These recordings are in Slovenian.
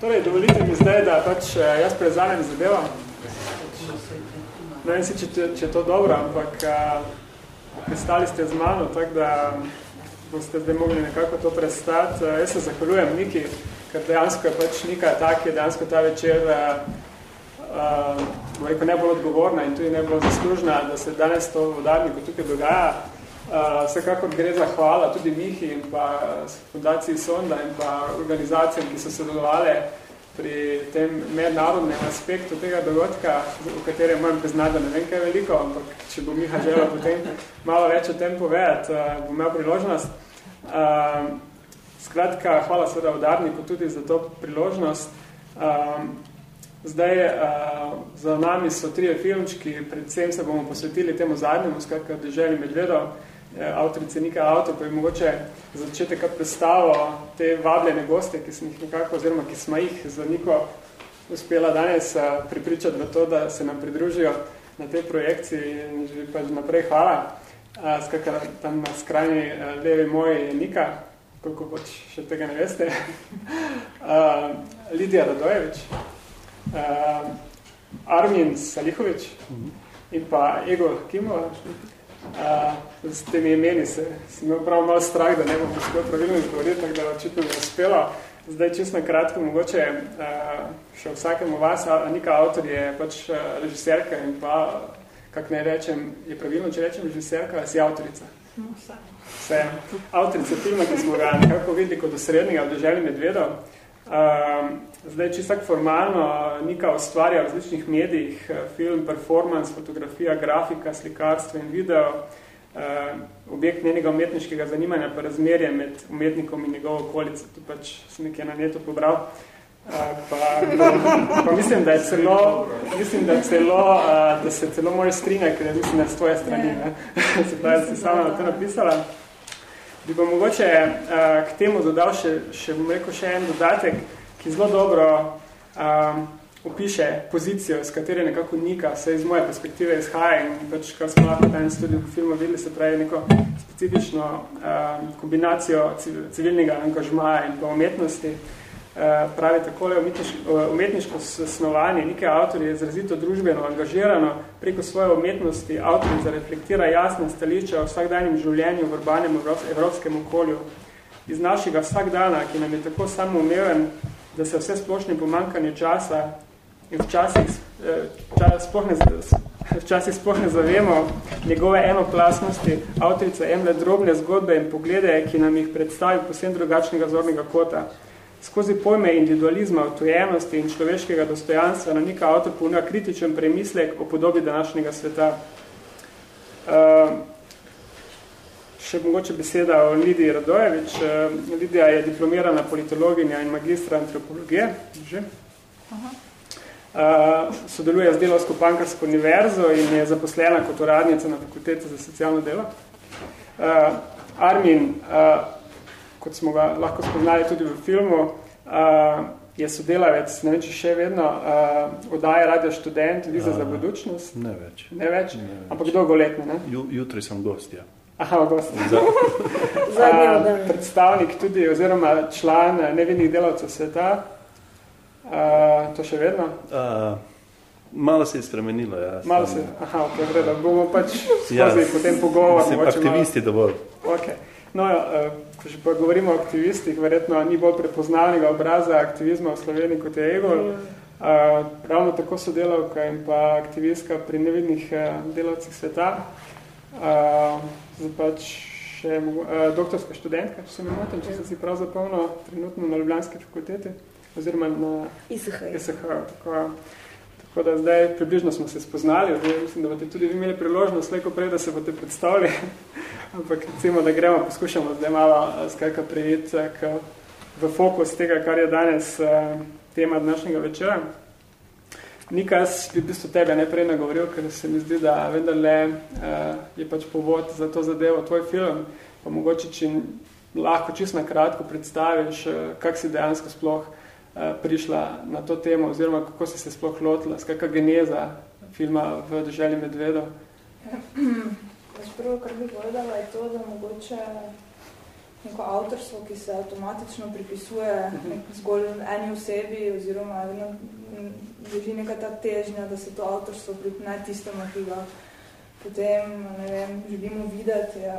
Torej, dovolite mi zdaj, da pač eh, jaz prezanem zadevo. Ne vem si, če, če je to dobro, ampak pristali ste z mano, tako da boste zdaj mogli nekako to prestati. Jaz se zahvaljujem Niki, ker dejansko je pač Nika tak, je dejansko ta večer uh, rekel, ne bolj odgovorna in tudi ne bolj zaslužna, da se danes to v udarniku tukaj dogaja. Uh, vsekakor gre za hvala tudi Mihi in pa fundaciji Sonda in pa organizacijam, ki so sodelovali pri tem mednarodnem aspektu tega dogodka, v katerem moram priznati, da ne vem kaj veliko, ampak če bo Miha želel potem malo več o tem povedati, uh, bom imel priložnost. Uh, skratka, hvala seveda udarniku tudi za to priložnost. Zdaj, za nami so trije filmčki, predvsem se bomo posvetili temu zadnjemu, skratka, Deželi Medvedov, avtorice Nika Auto, pa je mogoče začetek predstavo te vabljene goste, ki sem jih nekako, oziroma ki smo jih za Niko uspela danes pripričati v to, da se nam pridružijo na tej projekciji in že pa naprej hvala. Skakaj, tam na skrajni levi moj je Nika, koliko pač še tega ne veste. Lidija Radojevič, Armin Salihovič in pa Ego Kimova. Uh, z temi imeni se, sem imel prav malo strah, da ne bom uspel pravilno izgovoriti, tako da očitno mi je uspelo. Zdaj, čisto na kratko, mogoče uh, še vsakemu vas, Anika avtor je pač uh, režiserka in pa, kak ne rečem, je pravilno, če rečem režiserka, si avtorica. No. Vse. Avtorica filma, ki smo ga nekako videli kot osrednjega v Deželi Medvedov. Uh, zdaj, čisto formalno, Nika ustvarja v različnih medijih, film, performance, fotografija, grafika, slikarstvo in video, uh, objekt njenega umetniškega zanimanja pa razmerje med umetnikom in njegovo okolico. To pač sem nekaj na netu pobral. Uh, pa, pa, pa mislim, da je celo, mislim, da, celo, uh, da se celo more strinja, ker je mislim, da s tvoje strani. Ne? se pravi, da si sama to napisala. Bi pa mogoče uh, k temu dodal še, še, bom rekel, še en dodatek, ki zelo dobro um, opiše pozicijo, s katere nekako nika, se iz moje perspektive izhaja in pač, kar smo lahko danes tudi v filmu videli, se pravi neko specifično um, kombinacijo civilnega angažmaja in pa umetnosti. Uh, pravi takole, umetniško snovanje, neke avtor je izrazito družbeno angažirano, preko svoje umetnosti avtorica reflektira jasne stališča o vsakdanjem življenju v urbanem evropskem okolju. Iz našega vsakdana, ki nam je tako samoumeven, da se vse splošne pomankanje časa in včasih, čas, sploh ne, včasih sploh ne zavemo njegove enoplasnosti, avtorica emle drobne zgodbe in poglede, ki nam jih predstavi posebno drugačnega zornega kota. Skozi pojme individualizma, otojenosti in človeškega dostojanstva na neka avtor ponuja kritičen premislek o podobi današnjega sveta. Uh, še mogoče beseda o Lidiji Radojevič. Uh, Lidija je diplomirana politologinja in magistra antropologije. Že? Aha. Uh, sodeluje z Delovsko pankarsko univerzo in je zaposlena kot uradnica na fakultete za socialno delo. Uh, Armin, uh, kot smo ga lahko spoznali tudi v filmu, uh, je sodelavec, ne vem, če še vedno, uh, odaje Radio Študent, Viza za budučnost. Ne več. Ne več? Ne več. Ampak dolgoletno, ne? Ju, jutri sem gost, ja. Aha, gost. Za, Zadnji Uh, predstavnik tudi, oziroma član nevidnih delavcev sveta. Uh, to še vedno? uh, malo se je spremenilo, ja. Malo se, aha, ok, vredo, bomo pač skozi Ja, potem pogovor. Sem mogoče malo- aktivisti dovolj. Okay. No, uh, ko že pa govorimo o aktivistih, verjetno ni bolj prepoznalnega obraza aktivizma v Sloveniji kot je Egor. Uh, ravno tako sodelavka in pa aktivistka pri nevidnih uh, delavcih sveta. Zdaj pač še doktorska študentka, če se ne motim, če sem si prav zapomnil, trenutno na Ljubljanski fakulteti, oziroma na ISH. SH. Tako, tako da zdaj približno smo se spoznali, zdaj mislim, da boste tudi vi imeli priložnost slejko prej, da se boste predstavili. Ampak recimo, da gremo, poskušamo zdaj malo eh, skajka prejeti eh, k, v fokus tega, kar je danes uh, tema današnjega večera. Nika, jaz bi v bistvu tebe najprej nagovoril, ker se mi zdi, da vendarle je pač povod za to zadevo tvoj film, pa mogoče, če lahko čisto na kratko predstaviš, kak si dejansko sploh prišla na to temo, oziroma kako si se sploh lotila, skakva geneza filma v Deželi Medvedov. Pač prvo, kar bi povedala, je to, da mogoče neko avtorstvo, ki se avtomatično pripisuje nek zgolj eni osebi oziroma drži neka ta težnja, da se to avtorstvo pripne tistemu, ki ga potem ne vem, želimo videti je,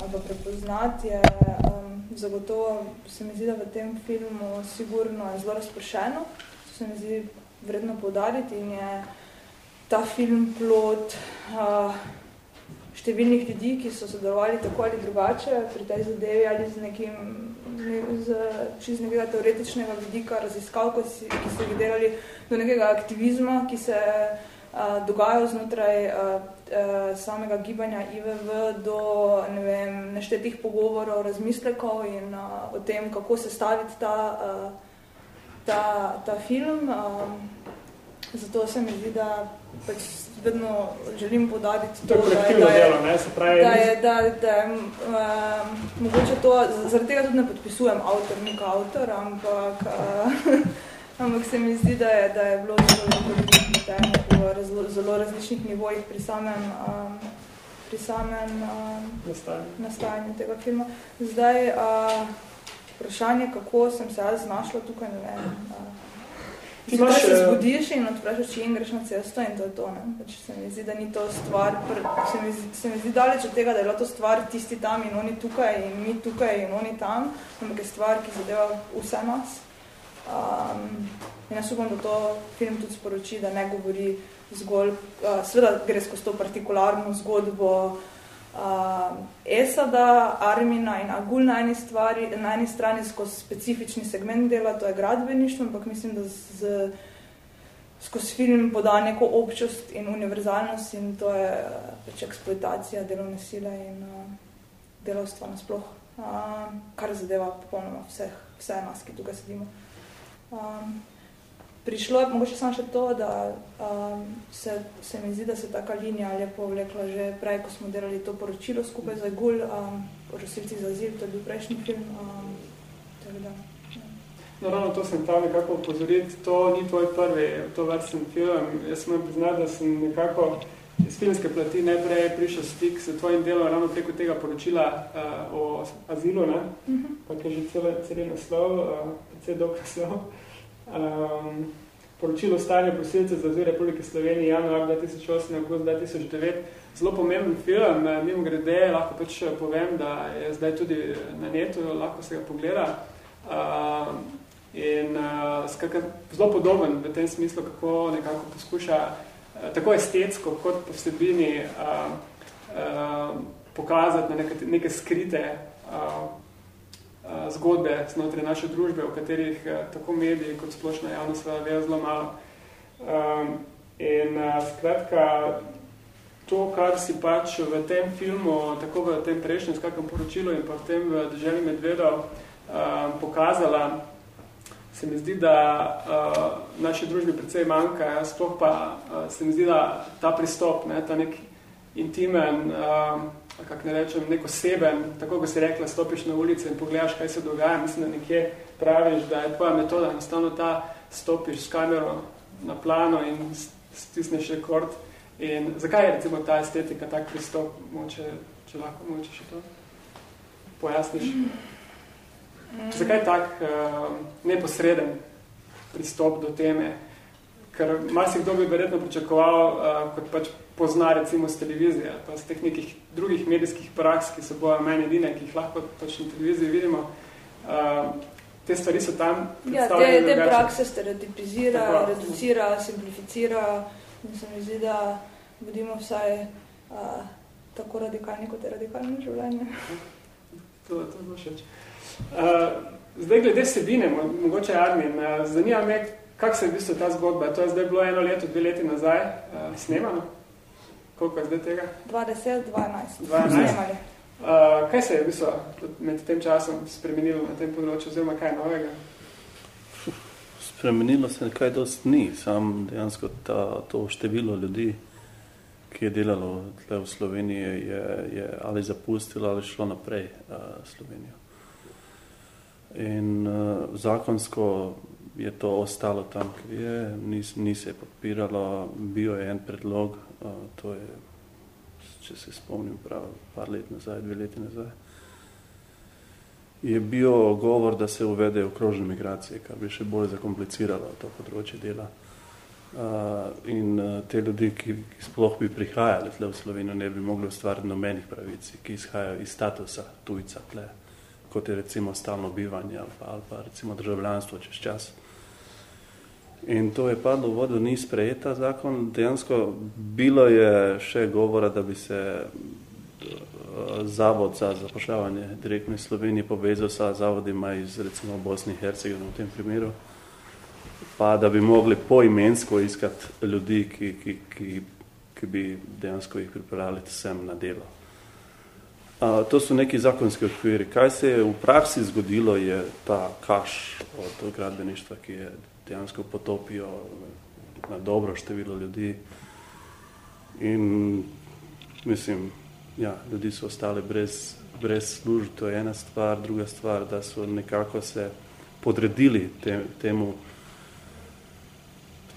ali pa prepoznati. Je, um, zagotovo se mi zdi, da v tem filmu sigurno je zelo razpršeno, to se mi zdi vredno podariti in je ta film plot uh, številnih ljudi, ki so sodelovali tako ali drugače pri tej zadevi ali z nekim ne, z čist nekega teoretičnega vidika raziskav, ki, si, ki so jih delali do nekega aktivizma, ki se uh, dogajajo znotraj uh, samega gibanja IVV do ne vem, neštetih pogovorov, razmislekov in uh, o tem, kako se staviti ta, uh, ta, ta film. Um, zato se mi zdi, da pač vedno želim podariti to, to je da, je, delo, ne? Se pravi, da je, da, da je uh, mogoče to, zaradi tega tudi ne podpisujem avtor, nek avtor, ampak, uh, ampak se mi zdi, da je, da je bilo zelo, zelo, zelo različnih nivojih pri samem, um, pri samem um, nastajanju tega filma. Zdaj, uh, vprašanje, kako sem se jaz znašla tukaj, ne vem, uh, Ti imaš, se zbudiš in odpreš oči in greš na cesto in to je to. Ne? Pač se mi zdi, da ni to stvar, se mi, se mi zdi daleč od tega, da je bila to stvar tisti tam in oni tukaj in mi tukaj in oni tam, ampak je stvar, ki zadeva vse nas. Um, in jaz upam, da to film tudi sporoči, da ne govori zgolj, uh, seveda gre skozi to partikularno zgodbo, uh, Esada, Armina in Agul na eni, stvari, na eni strani skozi specifični segment dela, to je gradbeništvo, ampak mislim, da z, skozi film poda neko občost in univerzalnost in to je pač eksploitacija delovne sile in uh, delovstva nasploh, uh, kar zadeva popolnoma vseh, vse nas, ki tukaj sedimo. Um, prišlo je mogoče samo še to, da um, se, se mi zdi, da se taka linija lepo vlekla že prej, ko smo delali to poročilo skupaj za Gul, um, Rosilci za zil, to je bil prejšnji film. Um, tako da, ja. No, ravno to sem tam nekako upozoriti, to ni tvoj prvi, to vrsten film. Jaz sem priznati, da sem nekako iz filmske plati najprej prišel stik s tvojim delom ravno preko tega poročila uh, o azilu, ne? Uh. -huh. pa je že cel, cel naslov, uh, precej dolg naslov. Um, poročilo stanja prosilce za zvir Republike Slovenije januar 2008 in august 2009. Zelo pomemben film, eh, mimo grede, lahko pač povem, da je zdaj tudi na netu, lahko se ga pogleda. Uh, in uh, skakaj, zelo podoben v tem smislu, kako nekako poskuša uh, tako estetsko kot po vsebini uh, uh, pokazati na neke, neke skrite uh, Eh, zgodbe znotraj naše družbe, v katerih eh, tako mediji kot splošna javnost vejo zelo malo. Um, in uh, skratka, to, kar si pač v tem filmu, tako v tem prejšnjem skakem poročilu in pa v tem v državi Medvedov um, pokazala, se mi zdi, da uh, naši družbi precej manjka, sploh pa uh, se mi zdi, da ta pristop, ne, ta nek intimen, um, kako ne rečem, nek oseben, tako kot si rekla, stopiš na ulice in pogledaš, kaj se dogaja, mislim, da nekje praviš, da je tvoja metoda, enostavno ta stopiš s kamero na plano in stisneš rekord. In zakaj je recimo ta estetika, tak pristop, moče, če lahko moče še to pojasniš? Mm. Zakaj je tak uh, neposreden pristop do teme? Ker marsikdo bi verjetno pričakoval, uh, kot pač pozna recimo z televizije, pa z teh nekih drugih medijskih praks, ki so bojo meni edine, ki jih lahko pač na televiziji vidimo. Uh, te stvari so tam Ja, te, te prakse stereotipizira, Tako, reducira, simplificira in se mi zdi, da bodimo vsaj uh, tako radikalni, kot je radikalno življenje. To, to je všeč. Uh, zdaj, glede sebine, mogoče Armin, uh, zanima me, kak se je v bistvu ta zgodba? To je zdaj bilo eno leto, dve leti nazaj uh, snemano. Koliko je zdaj tega? 20, 12. 12. Uh, kaj se je v bistvu med tem časom spremenilo na tem področju, oziroma kaj novega? Spremenilo se nekaj dost ni, sam dejansko ta, to število ljudi, ki je delalo tle v Sloveniji, je, je ali zapustilo ali šlo naprej uh, Slovenijo. In uh, zakonsko je to ostalo tam, kjer je, ni, ni se podpiralo, bil je en predlog, to je, če se spomnim prav, par let nazaj, dve leti nazaj. je bil govor, da se uvede okrožne migracije, kar bi še bolj zakompliciralo to področje dela. Uh, in uh, te ljudi, ki, ki sploh bi prihajali tle v Slovenijo, ne bi mogli ustvariti nobenih pravic, ki izhajajo iz statusa tujca tle, kot je recimo stalno bivanje ali pa, ali pa recimo državljanstvo čez čas. In to je padlo v vodo, ni sprejeta zakon. Dejansko bilo je še govora, da bi se zavod za zapošljavanje direktno iz Slovenije povezal sa zavodima iz recimo Bosni in Hercegovine v tem primeru, pa da bi mogli poimensko iskati ljudi, ki, ki, ki, ki bi dejansko jih pripravili sem na delo. To so neki zakonski okviri. Kaj se je v praksi zgodilo, je ta kaš od gradbeništva, ki je dejansko potopijo na dobro število ljudi. In mislim, ja, ljudi so ostali brez, brez služb, to je ena stvar, druga stvar, da so nekako se podredili te, temu,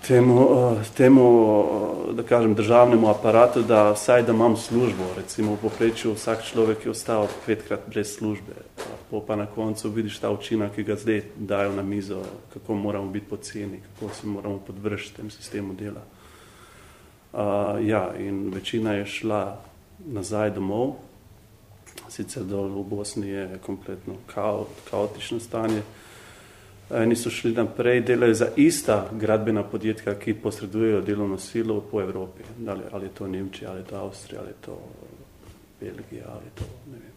temu, uh, temu uh, da kažem, državnemu aparatu, da vsaj da imam službo, recimo v poprečju vsak človek je ostal petkrat brez službe, pa, pa na koncu vidiš ta učinek, ki ga zdaj dajo na mizo, kako moramo biti poceni, kako se moramo podvršiti tem sistemu dela. Uh, ja, in večina je šla nazaj domov. Sicer dol v Bosni je kompletno kao, kaotično stanje. Eni so šli naprej, delajo za ista gradbena podjetka, ki posredujejo delovno silo po Evropi. Ali, ali je to Nemčija, ali je to Avstrija, ali je to Belgija, ali je to ne vem.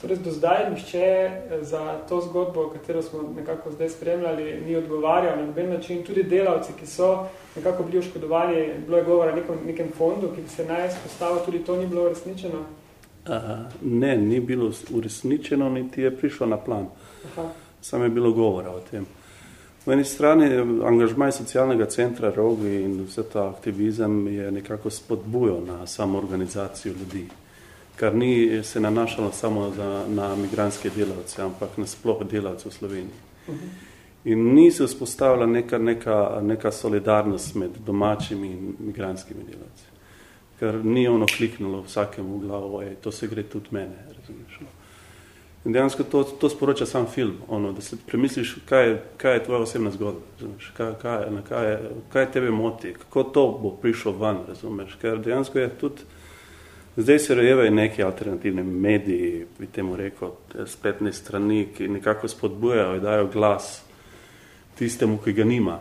Torej, do zdaj nišče za to zgodbo, katero smo nekako zdaj spremljali, ni odgovarjal na noben način. Tudi delavci, ki so nekako bili oškodovani, bilo je govora o nekom, nekem fondu, ki bi se naj spostavil, tudi to ni bilo uresničeno? Aha, ne, ni bilo uresničeno, niti je prišlo na plan. Aha. Samo je bilo govora o tem. V eni strani angažmaj socialnega centra Rogi in vse ta aktivizem je nekako spodbujal na samo organizacijo ljudi kar ni se nanašalo samo za, na migranske delavce, ampak na sploh delavce v Sloveniji. In ni se vzpostavila neka, neka, neka solidarnost med domačimi in migranskimi delavci. Ker ni ono kliknulo vsakemu v glavo, ej, to se gre tudi mene, razumeš. In dejansko to, to sporoča sam film, ono, da se premisliš, kaj je, kaj je tvoja osebna zgodba, razumeš, kaj, kaj, na kaj, je, kaj tebe moti, kako to bo prišlo van, razumeš, ker dejansko je tudi Zdaj se rojevajo neki alternativni mediji, bi temu rekel, spletne strani, ki nekako spodbujajo in dajo glas tistemu, ki ga nima.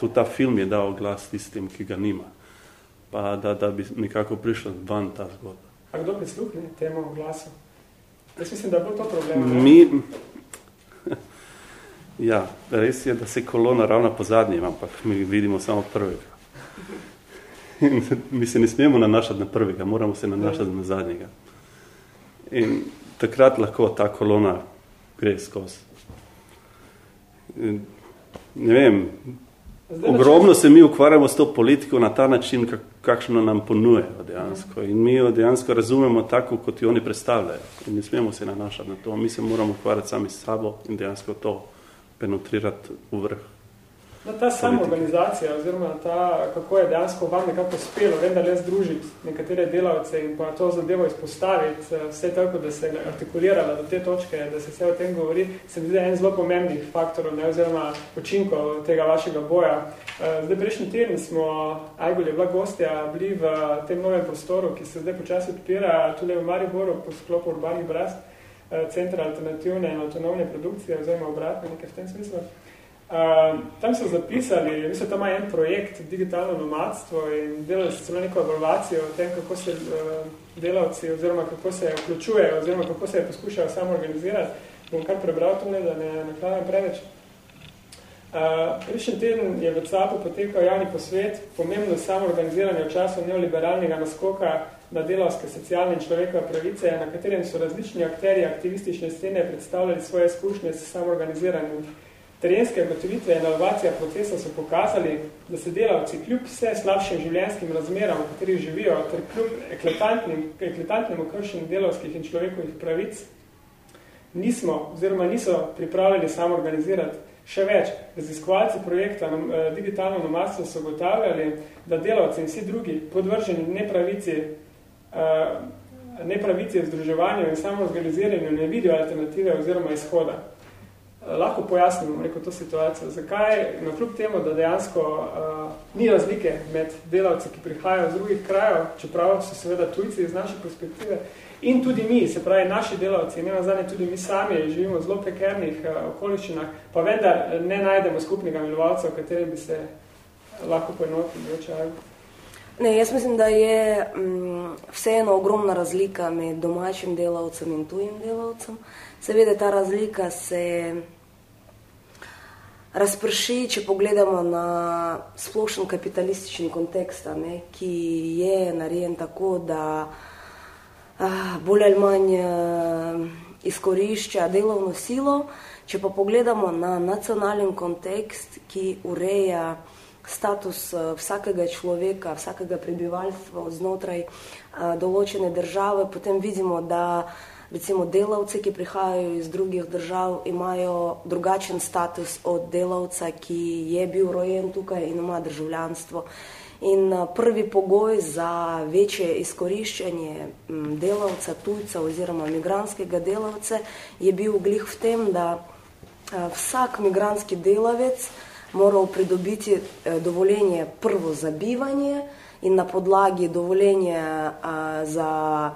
Tudi ta film je dal glas tistim, ki ga nima. Pa da, da bi nekako prišla van ta zgodba. A kdo prisluhne temu glasu? Jaz mislim, da bo to problem. Mi, ja, res je, da se kolona ravna po zadnjem, ampak mi vidimo samo prvega. mi se ne smemo nanašati na prvega, moramo se nanašati na zadnjega. In takrat lahko ta kolona gre skozi. In, ne vem, Zdaj, ogromno se mi ukvarjamo s to politiko na ta način, kak, kakšno nam ponujejo dejansko. In mi jo dejansko razumemo tako, kot jo oni predstavljajo. In ne smemo se nanašati na to. Mi se moramo ukvarjati sami s sabo in dejansko to penetrirati v vrh. No, ta sama organizacija, oziroma ta, kako je dejansko vam nekako uspelo, vem, da le združiti nekatere delavce in pa to zadevo izpostaviti, eh, vse tako, da se artikulirala do te točke, da se vse o tem govori, se mi zdi en zelo pomembnih faktorov, ne, oziroma učinkov tega vašega boja. Eh, zdaj, prejšnji teden smo, Ajgul je bila gostja, bili v tem novem prostoru, ki se zdaj počasi odpira, tudi v Mariboru, po sklopu urbanih brast, eh, centra alternativne in avtonomne produkcije, oziroma obratno, nekaj v tem smislu. Uh, tam so zapisali, mislim, tam ima en projekt, digitalno nomadstvo in delali so celo neko evaluacijo o tem, kako se uh, delavci oziroma kako se vključujejo oziroma kako se poskušajo samo organizirati. Bom kar prebral tole, da ne nakladam preveč. Uh, Prejšnji teden je v CAP-u potekal javni posvet, pomembno samo organiziranje v času neoliberalnega naskoka na delovske, socialne in človekove pravice, na katerem so različni akteri aktivistične scene predstavljali svoje izkušnje s samoorganiziranjem. Terenske ugotovitve in inovacija procesa so pokazali, da se delavci kljub vse slabšim življenjskim razmeram, v katerih živijo, ter kljub ekletantnim okršenju delovskih in človekovih pravic, nismo oziroma niso pripravljeni samo organizirati. Še več, raziskovalci projekta eh, Digitalno nomadstvo so ugotavljali, da delavci in vsi drugi podvrženi nepravici uh, nepravici v združevanju in samozorganiziranju ne vidijo alternative oziroma izhoda. Lahko pojasnimo rekel, to situacijo. Zakaj, na kljub temu, da dejansko uh, ni razlike med delavci, ki prihajajo z drugih krajev, čeprav so seveda tujci iz naše perspektive, in tudi mi, se pravi naši delavci, ne nazadnje tudi mi sami živimo v zelo prekernih uh, okoliščinah, pa vendar ne najdemo skupnega milovalca, v katerem bi se lahko poenotili. Ne, jaz mislim, da je um, vseeno ogromna razlika med domačim delavcem in tujim delavcem. Seveda ta razlika se razprši, če pogledamo na splošen kapitalistični kontekst, ne, ki je narejen tako, da a, bolj ali manj a, izkorišča delovno silo. Če pa pogledamo na nacionalen kontekst, ki ureja status eh, vsakega človeka, vsakega prebivalstva znotraj eh, določene države, potem vidimo, da recimo delavci, ki prihajajo iz drugih držav, imajo drugačen status od delavca, ki je bil rojen tukaj in ima državljanstvo. In eh, prvi pogoj za večje izkoriščanje mm, delavca, tujca oziroma migranskega delavca je bil glih v tem, da vsak migranski delavec moral pridobiti eh, dovoljenje prvo za bivanje in na podlagi dovoljenja za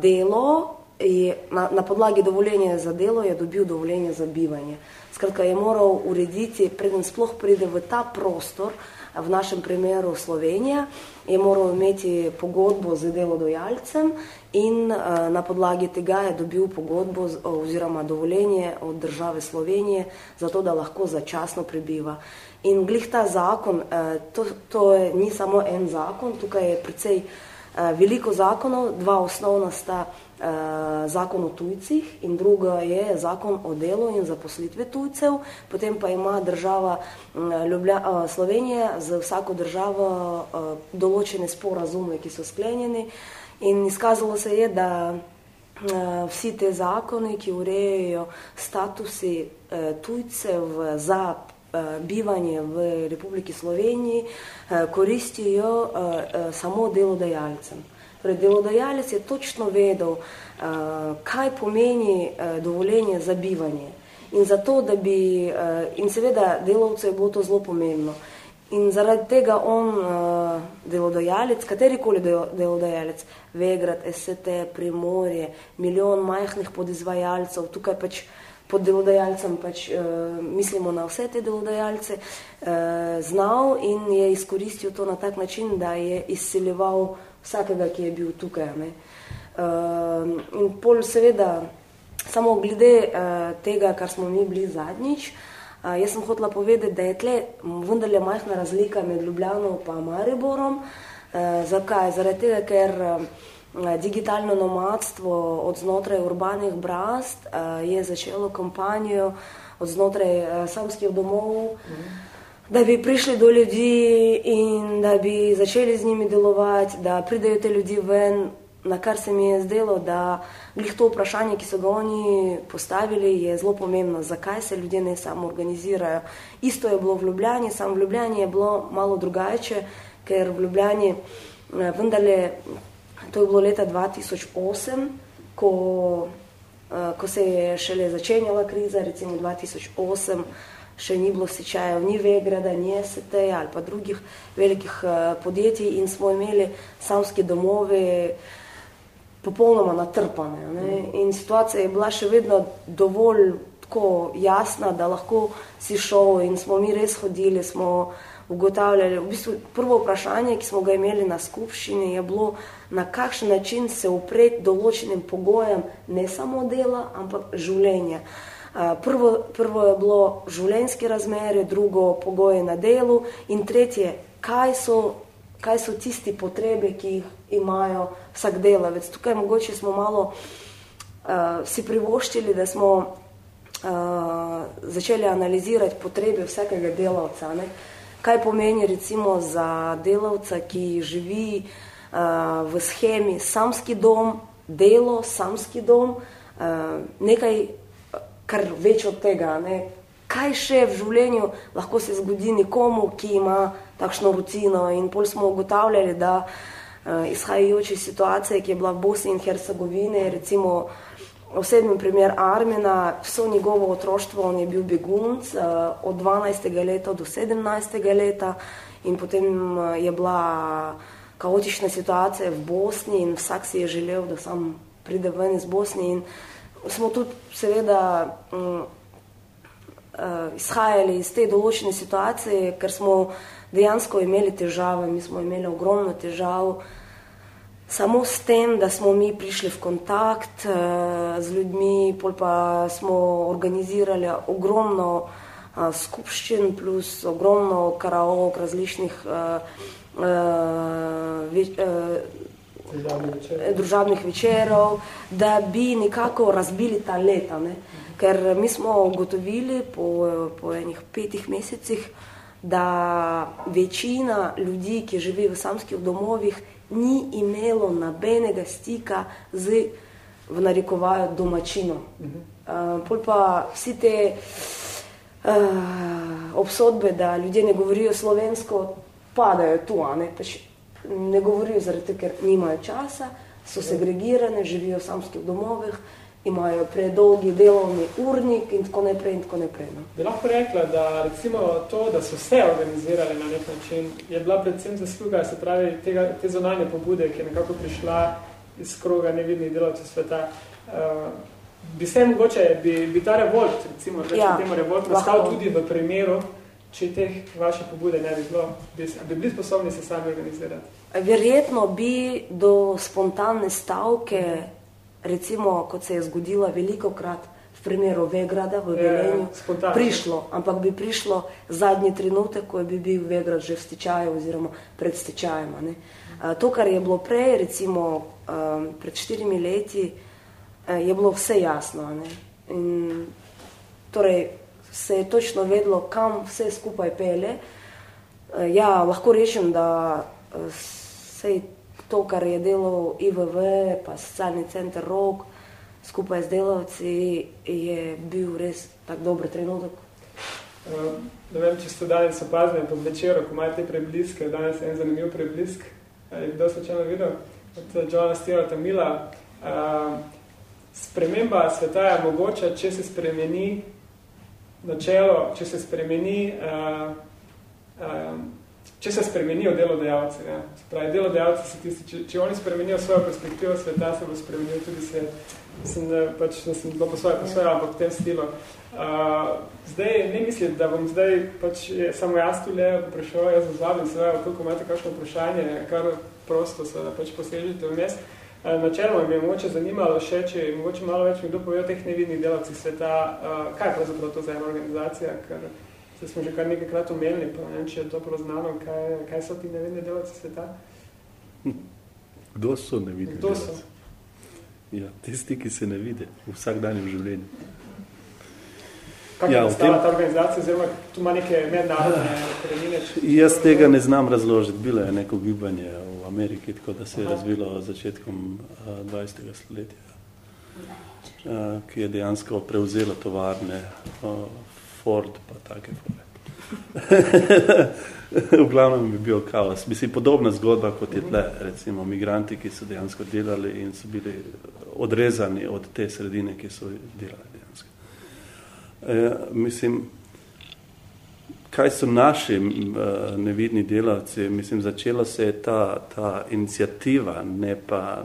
delo je, na, na podlagi dovoljenja za delo je dobil dovoljenje za bivanje. Skratka, je moral urediti, preden sploh pride v ta prostor, v našem primeru Slovenija, je moral imeti pogodbo z delodajalcem in uh, na podlagi tega je dobil pogodbo oziroma dovoljenje od države Slovenije, zato da lahko začasno prebiva. In glih ta zakon, uh, to, to je, ni samo en zakon, tukaj je precej veliko zakonov, dva osnovna sta Eh, zakon o tujcih in druga je zakon o delu in zaposlitve tujcev, potem pa ima država mm, Ljublja, eh, Slovenija z vsako državo eh, določene sporazume, ki so sklenjeni. In izkazalo se je, da vsi te zakone, ki urejajo statusi tujcev za bivanje v Republiki Sloveniji, koristijo samo delodajalcem. Torej, delodajalec je točno vedel, uh, kaj pomeni uh, dovoljenje za bivanje. In, zato, da bi, uh, in seveda delovcu je bilo to zelo pomembno. In zaradi tega on, uh, delodajalec, katerikoli delodajalec, Vegrad, ST, Primorje, milijon majhnih podizvajalcev, tukaj pač pod delodajalcem pač, uh, mislimo na vse te delodajalce, uh, znal in je izkoristil to na tak način, da je izseljeval vsakega, ki je bil tukaj. Ne. Uh, in pol seveda, samo glede uh, tega, kar smo mi bili zadnjič, uh, jaz sem hotela povedati, da je tle vendarle majhna razlika med Ljubljano pa Mariborom. Uh, zakaj? Zaradi tega, ker uh, digitalno nomadstvo od znotraj urbanih brast uh, je začelo kampanjo od znotraj uh, samskih domov. Mhm da bi prišli do ljudi in da bi začeli z njimi delovati, da pridejo te ljudi ven, na kar se mi je zdelo, da glih to vprašanje, ki so ga oni postavili, je zelo pomembno, zakaj se ljudje ne samo organizirajo. Isto je bilo v Ljubljani, samo v Ljubljani je bilo malo drugače, ker v Ljubljani eh, vendarle, to je bilo leta 2008, ko, eh, ko se je šele začenjala kriza, recimo 2008, še ni bilo sečajev, ni Vegrada, ni ST ali pa drugih velikih uh, podjetij in smo imeli samske domove popolnoma natrpane. Ne? In situacija je bila še vedno dovolj tako jasna, da lahko si šel in smo mi res hodili, smo ugotavljali. V bistvu prvo vprašanje, ki smo ga imeli na skupščini, je bilo, na kakšen način se upreti določenim pogojem ne samo dela, ampak življenja. Uh, Prvo, prvo je bilo življenjske razmere, drugo pogoje na delu in tretje, kaj so, kaj so tisti potrebe, ki jih imajo vsak delavec. Tukaj mogoče smo malo uh, si privoščili, da smo uh, začeli analizirati potrebe vsakega delavca. Ne? Kaj pomeni recimo za delavca, ki živi uh, v schemi samski dom, delo, samski dom, uh, nekaj kar več od tega. Ne? Kaj še v življenju lahko se zgodi nekomu, ki ima takšno rutino? In pol smo ugotavljali, da izhajajoče situacije, ki je bila v Bosni in Hercegovini, recimo osebni primer Armina, vso njegovo otroštvo, on je bil begunc od 12. leta do 17. leta in potem je bila kaotična situacija v Bosni in vsak si je želel, da sam pride ven iz Bosni in smo tudi seveda um, uh, izhajali iz te določene situacije, ker smo dejansko imeli težave, mi smo imeli ogromno težav samo s tem, da smo mi prišli v kontakt uh, z ljudmi, pol pa smo organizirali ogromno uh, skupščin plus ogromno karaok različnih uh, uh, več, uh, družabnih večerov, da bi nekako razbili ta leta. Ne? Ker mi smo ugotovili po, po enih petih mesecih, da večina ljudi, ki živi v samskih domovih, ni imelo nobenega stika z, v narekovaju, domačinom. Uh, pol pa vsi te uh, obsodbe, da ljudje ne govorijo slovensko, padajo tu, a ne? Pač ne govorijo zaradi ker nimajo časa, so segregirane, živijo v samskih domovih, imajo predolgi delovni urnik in tako naprej in tako naprej. No. Bi lahko rekla, da recimo to, da so vse organizirali na nek način, je bila predvsem zasluga, se pravi, tega, te zonanje pobude, ki je nekako prišla iz kroga nevidnih delavcev sveta. Uh, bi se mogoče, bi, bi ta revolt, recimo, ja, temu revolt, nastal tudi v primeru, če teh vaše pobude ne bi bilo, bi, bi bili sposobni se sami organizirati? Verjetno bi do spontane stavke, recimo, kot se je zgodila veliko krat v primeru Vegrada v Velenju, ja, prišlo, ampak bi prišlo zadnji trenutek, ko bi bil Vegrad že v stečaju oziroma pred stečajem. Ne? To, kar je bilo prej, recimo pred štirimi leti, je bilo vse jasno. Ne? In, torej, se je točno vedlo, kam vse skupaj pele. Ja, lahko rečem, da vse eh, to, kar je delal IVV, pa socialni center ROG, skupaj z delavci, je bil res tak dober trenutek. Uh, ne vem, če ste danes opazili po večeru, ko imate prebliske, danes en zanimiv preblisk, je kdo slučajno videl, od Johna Stewart Mila. Uh, sprememba sveta je mogoče, če se spremeni načelo, če se spremeni, uh, uh, če se spremenijo delodajalci. Ja. Pravi, delodajalci so tisti, če, če oni spremenijo svojo perspektivo sveta, se bo spremenil tudi svet. Mislim, da pač, da sem bilo po svoje, po svoje, ampak v tem stilu. Uh, zdaj, ne mislim, da bom zdaj, pač je, samo jaz tu le vprašal, jaz vzvabim se, koliko imate kakšno vprašanje, kar prosto se pač posežite vmes. Uh, načeloma mi je mogoče zanimalo še, če mogoče malo več mi kdo pove o teh nevidnih delavcih sveta, uh, kaj je pravzaprav to za ena organizacija, ker se smo že kar nekajkrat omenili, pa ne vem, če je to znano, kaj, kaj so ti nevidni delavci sveta. Kdo so nevidni Kdo so? Ja, tisti, ki se ne vide v vsakdanjem življenju. Kako ja, je tem... ta organizacija, oziroma tu ima neke mednarodne korenine? Jaz tega ne znam razložiti. Bilo je neko gibanje Ameriki, tako da se je Aha. razvilo začetkom uh, 20. stoletja, uh, ki je dejansko prevzelo tovarne uh, Ford pa take fore. v glavnem bi bil kaos. Mislim, podobna zgodba, kot je tle, recimo, migranti, ki so dejansko delali in so bili odrezani od te sredine, ki so delali dejansko. Uh, mislim, kaj so naši uh, nevidni delavci, mislim, začela se je ta, ta inicijativa, ne pa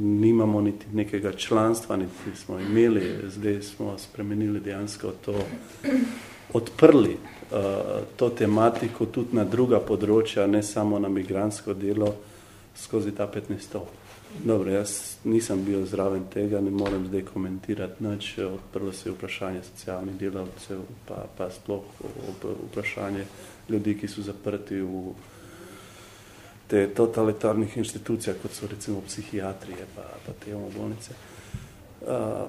nimamo niti nekega članstva, niti smo imeli, zdaj smo spremenili dejansko to, odprli uh, to tematiko tudi na druga področja, ne samo na migransko delo skozi ta 15 stov. Dobro, jaz nisem bil zraven tega, ne morem zdaj komentirati nič, odprlo se je vprašanje socialnih delavcev, pa, pa sploh vprašanje ljudi, ki so zaprti v te totalitarnih inštitucijah, kot so recimo psihiatrije, pa, pa te bolnice. Uh,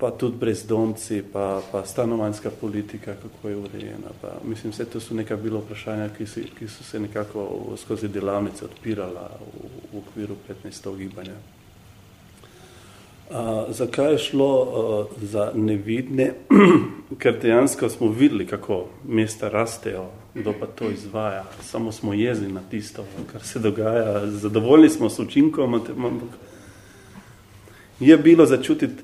pa tudi brezdomci, pa, pa stanovanjska politika, kako je urejena. Pa, mislim, vse to so neka bilo vprašanja, ki, si, ki so se nekako skozi delavnice odpirala v, v okviru 15. gibanja. Uh, zakaj je šlo uh, za nevidne? Ker dejansko smo videli, kako mesta rastejo kdo pa to izvaja. Samo smo jezni na tisto, kar se dogaja. Zadovoljni smo s učinkom, ampak je bilo začutiti,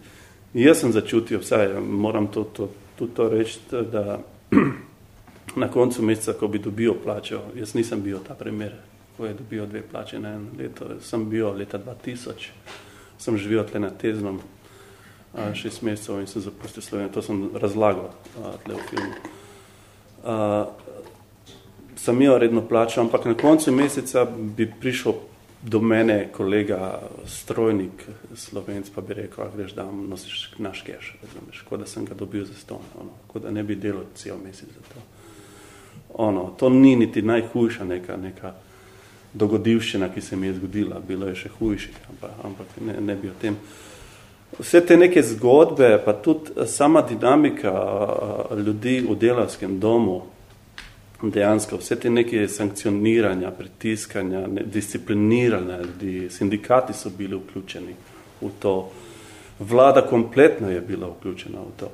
jaz sem začutil, vsaj moram to, to, to, to reči, da na koncu meseca, ko bi dobil plačo, jaz nisem bil ta primer, ko je dobil dve plače na eno leto, sem bil leta 2000, sem živel tle na Teznom, šest mesecev in sem zapustil Slovenijo, to sem razlagal tle v filmu. Uh, sem imel redno plačo, ampak na koncu meseca bi prišel do mene kolega strojnik slovenc, pa bi rekel, a greš, da nosiš naš keš, razumeš, kot da sem ga dobil za ston, ono, kot da ne bi delal cel mesec za to. Ono, to ni niti najhujša neka, neka dogodivščina, ki se mi je zgodila, bilo je še hujših, ampak, ampak ne, ne bi o tem. Vse te neke zgodbe, pa tudi sama dinamika ljudi v delavskem domu, dejansko vse te neke sankcioniranja, pritiskanja, discipliniranja ljudi, sindikati so bili vključeni v to, vlada kompletno je bila vključena v to.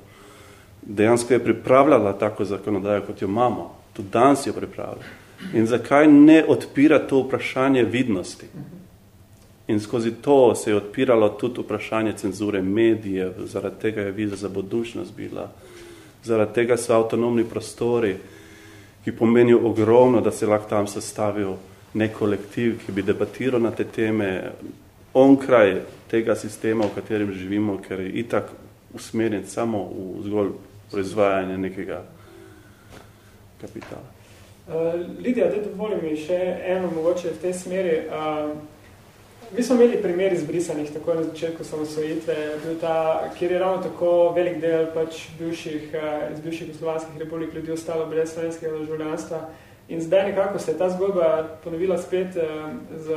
Dejansko je pripravljala tako zakonodajo, kot jo imamo, tudi danes jo pripravlja. In zakaj ne odpira to vprašanje vidnosti? In skozi to se je odpiralo tudi vprašanje cenzure medijev, zaradi tega je viza za bodušnost bila, zaradi tega so avtonomni prostori, ki pomenijo ogromno, da se lahko tam sestavil nek kolektiv, ki bi debatiral na te teme onkraj tega sistema, v katerem živimo, ker je itak usmerjen samo v zgolj proizvajanje nekega kapitala. Uh, Lidija, da dovolim mi še eno mogoče v tej smeri. Uh, Mi smo imeli primer izbrisanih tako na začetku samosvojitve, bil ta, kjer je ravno tako velik del pač bivših, eh, iz bivših slovanskih republik ljudi ostalo brez slovenskega državljanstva. In zdaj nekako se je ta zgodba ponovila spet eh, z,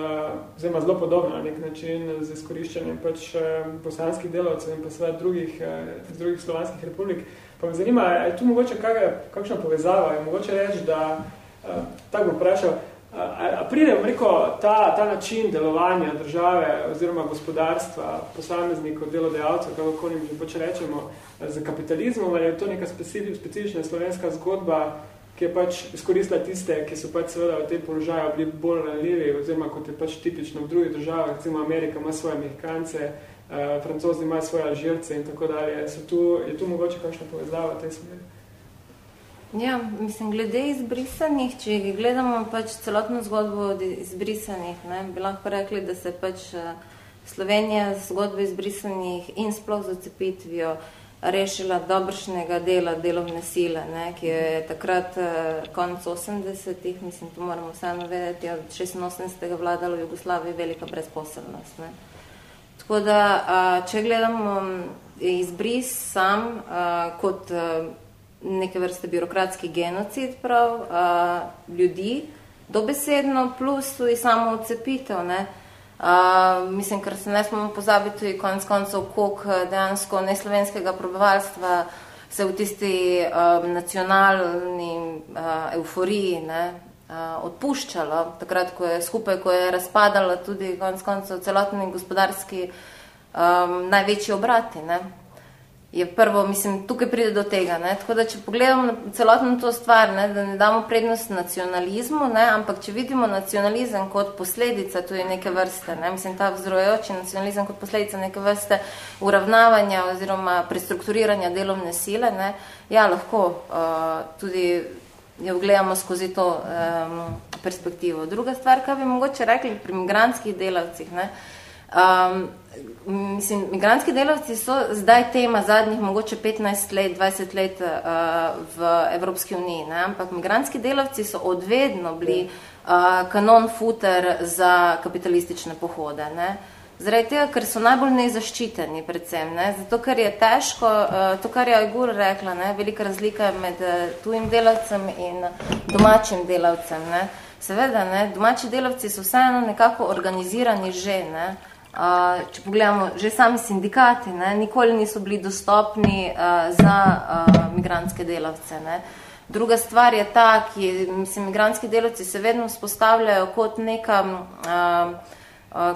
oziroma zelo podobno na nek način z izkoriščanjem pač eh, bosanskih delavcev in pa sve drugih, drugih slovanskih republik. Pa me zanima, je tu mogoče kak, kakšna povezava? Je mogoče reči, da, tako vprašal, Pride, rekel, ta, ta način delovanja države oziroma gospodarstva, posameznikov, delodajalcev, kako jim že pač rečemo, za kapitalizmom, ali je to neka specifična slovenska zgodba, ki je pač izkoristila tiste, ki so pač seveda v tem položaju bili bolj ranljivi, oziroma kot je pač tipično v drugih državah, recimo Amerika ima svoje mehkance, uh, francozi imajo svoje alžirce in tako dalje. So tu, je tu mogoče kakšna povezava v tej smeri? Ja, mislim, glede izbrisanih, če gledamo pač celotno zgodbo od izbrisanih, ne, bi lahko rekli, da se pač eh, Slovenija z zgodbo izbrisanih in sploh z ocepitvijo rešila dobršnega dela delovne sile, ne, ki je takrat eh, konec 80-ih, mislim, to moramo vseeno vedeti, od 86. vladalo v Jugoslaviji velika brezposelnost. Ne. Tako da, če gledamo izbris sam kot neke vrste birokratski genocid prav uh, ljudi, dobesedno plus tudi samo odcepitev. Ne? Uh, mislim, ker se ne smemo pozabiti tudi konec koncev, koliko dejansko neslovenskega prebivalstva se v tisti um, nacionalni uh, euforiji ne, uh, odpuščalo, takrat, ko je skupaj, ko je razpadala tudi konec koncev celotni gospodarski um, največji obrati. Ne je prvo, mislim, tukaj pride do tega. Ne? Tako da, če pogledamo celotno to stvar, ne, da ne damo prednost nacionalizmu, ne, ampak če vidimo nacionalizem kot posledica tudi neke vrste, ne, mislim, ta vzrojoči nacionalizem kot posledica neke vrste uravnavanja oziroma prestrukturiranja delovne sile, ne, ja, lahko uh, tudi jo gledamo skozi to um, perspektivo. Druga stvar, kaj bi mogoče rekli pri migrantskih delavcih, ne, um, Mislim, migranski delavci so zdaj tema zadnjih mogoče 15 let, 20 let uh, v Evropski uniji, ne? ampak migranski delavci so odvedno bili uh, kanon futer za kapitalistične pohode. Ne? Zaradi tega, ker so najbolj nezaščiteni predvsem, ne? zato ker je težko, uh, to kar je Ajgur rekla, ne? velika razlika med tujim delavcem in domačim delavcem. Ne? Seveda, ne? domači delavci so vseeno nekako organizirani že, ne? Če pogledamo, že sami sindikati ne, nikoli niso bili dostopni uh, za uh, migranske delavce. Ne. Druga stvar je ta, ki mislim, migranski delavci se vedno spostavljajo kot neka uh,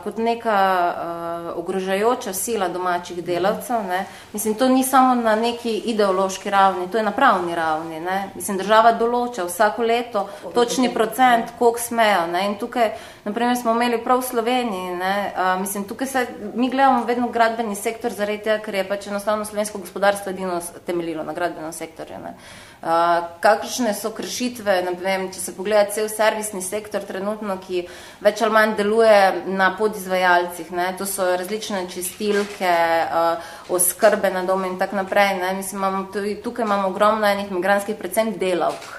kot neka uh, ogrožajoča sila domačih delavcev. Ne. Mislim, to ni samo na neki ideološki ravni, to je na pravni ravni. Ne. Mislim, država določa vsako leto točni procent, koliko smejo. Ne. In tukaj, naprimer, smo imeli prav v Sloveniji, ne. Uh, mislim, tukaj se, mi gledamo vedno gradbeni sektor zaradi tega, ker je pač enostavno slovensko gospodarstvo edino temeljilo na gradbenem sektorju. Ne. Uh, kakšne so kršitve, ne vem, če se pogleda cel servisni sektor trenutno, ki več ali manj deluje na podizvajalcih, ne? to so različne čistilke, uh, oskrbe na domu in tak naprej. Ne? Mislim, imamo, tudi, tukaj imamo ogromno enih migranskih, predvsem delavk,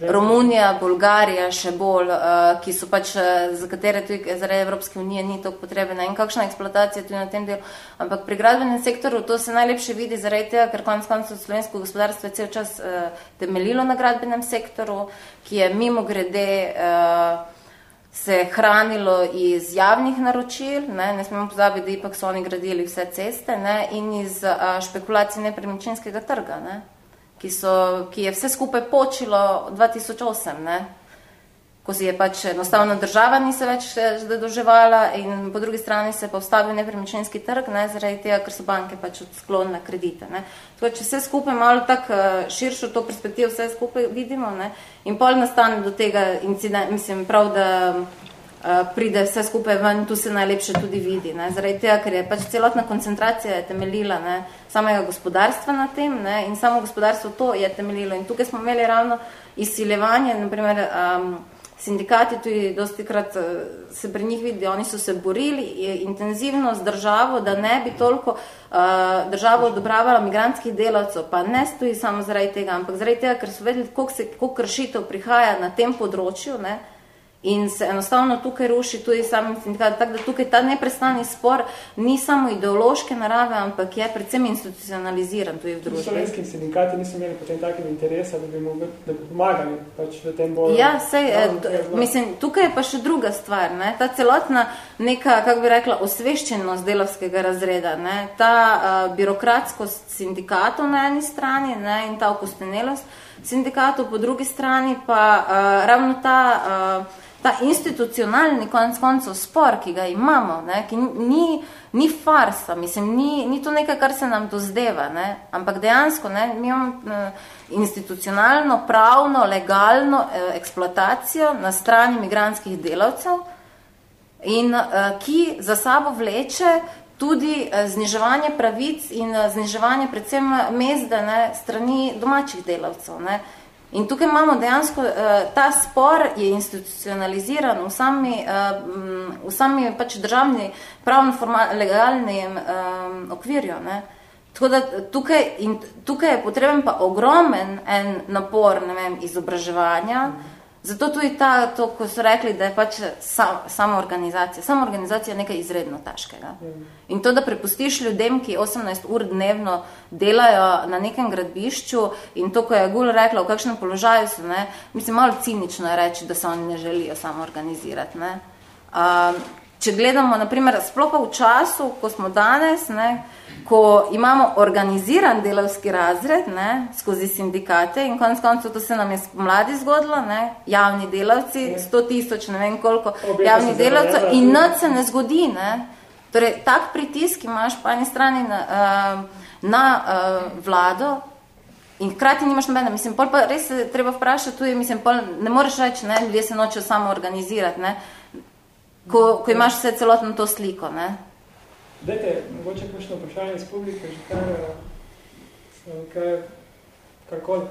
Romunija, Bolgarija še bolj, uh, ki so pač, uh, za katere tudi zaradi Evropske unije ni toliko potrebna in kakšna eksploatacija tudi na tem delu. Ampak pri gradbenem sektoru to se najlepše vidi zaradi tega, ker konc koncev slovensko gospodarstvo je cel čas uh, temeljilo na gradbenem sektoru, ki je mimo grede uh, se hranilo iz javnih naročil, ne, ne smemo pozabiti, da ipak so oni gradili vse ceste ne, in iz uh, špekulacij nepremičninskega trga. Ne ki, so, ki je vse skupaj počilo 2008, ne? ko si je pač enostavno država ni se več eh, zadoževala in po drugi strani se pa vstavil nepremičninski trg, ne, zaradi tega, ker so banke pač odsklonile kredite. Ne. Tako, če vse skupaj malo tako eh, širšo to perspektivo vse skupaj vidimo ne, in pol nastane do tega incident, mislim prav, da pride vse skupaj ven, tu se najlepše tudi vidi. Ne? Zaradi tega, ker je pač celotna koncentracija je temeljila ne? samega gospodarstva na tem ne? in samo gospodarstvo to je temeljilo. In tukaj smo imeli ravno izsiljevanje, naprimer um, sindikati tudi dosti krat uh, se pri njih vidi, oni so se borili intenzivno z državo, da ne bi toliko uh, državo odobravala migrantskih delavcev, pa ne stoji samo zaradi tega, ampak zaradi tega, ker so vedeli, koliko, se, koliko kršitev prihaja na tem področju, ne? In se enostavno tukaj ruši tudi sami sindikat. Tako da tukaj ta neprestani spor ni samo ideološke narave, ampak je predvsem institucionaliziran tudi v družbi. Slovenski sindikati niso imeli potem takega interesa, da bi, mogli, da bi pomagali pač v tem bolj... Ja, sej, eh, mislim, tukaj je pa še druga stvar. Ne? Ta celotna neka, kako bi rekla, osveščenost delovskega razreda, ne? ta uh, birokratskost sindikatov na eni strani ne? in ta okostenelost sindikatov po drugi strani pa uh, ravno ta... Uh, ta institucionalni konc koncev spor, ki ga imamo, ne, ki ni, ni farsa, mislim, ni, ni to nekaj, kar se nam dozdeva, ne, ampak dejansko ne, mi imamo eh, institucionalno, pravno, legalno eh, eksploatacijo na strani migranskih delavcev, in eh, ki za sabo vleče tudi eh, zniževanje pravic in eh, zniževanje predvsem mezde ne, strani domačih delavcev. Ne. In tukaj imamo dejansko, ta spor je institucionaliziran v sami, v sami pač državni pravno-legalnem okvirju. Ne? Tako da tukaj, in tukaj je potreben pa ogromen en napor ne vem, izobraževanja, mm. Zato tudi ta, to, ko so rekli, da je pač sam, sama organizacija. Sama organizacija je nekaj izredno težkega. In to, da prepustiš ljudem, ki 18 ur dnevno delajo na nekem gradbišču in to, ko je Gul rekla, v kakšnem položaju so, ne, mislim, malo cinično je reči, da se oni ne želijo samo organizirati. Ne. Um, če gledamo, naprimer, sploh pa v času, ko smo danes, ne, ko imamo organiziran delavski razred ne, skozi sindikate in konec koncev to se nam je mladi zgodilo, ne, javni delavci, 100 tisoč, ne vem koliko javnih delavcev in nič se ne zgodi. Ne. Torej, tak pritisk imaš po eni strani na, na vlado in hkrati nimaš nobene. Mislim, pol pa res se treba vprašati tudi, mislim, pol ne moreš reči, ne, ljudje se nočejo samo organizirati, ne, ko, ko imaš vse celotno to sliko. Ne. Dajte, mogoče kakšno vprašanje iz publike, že kar, kar, karkoli.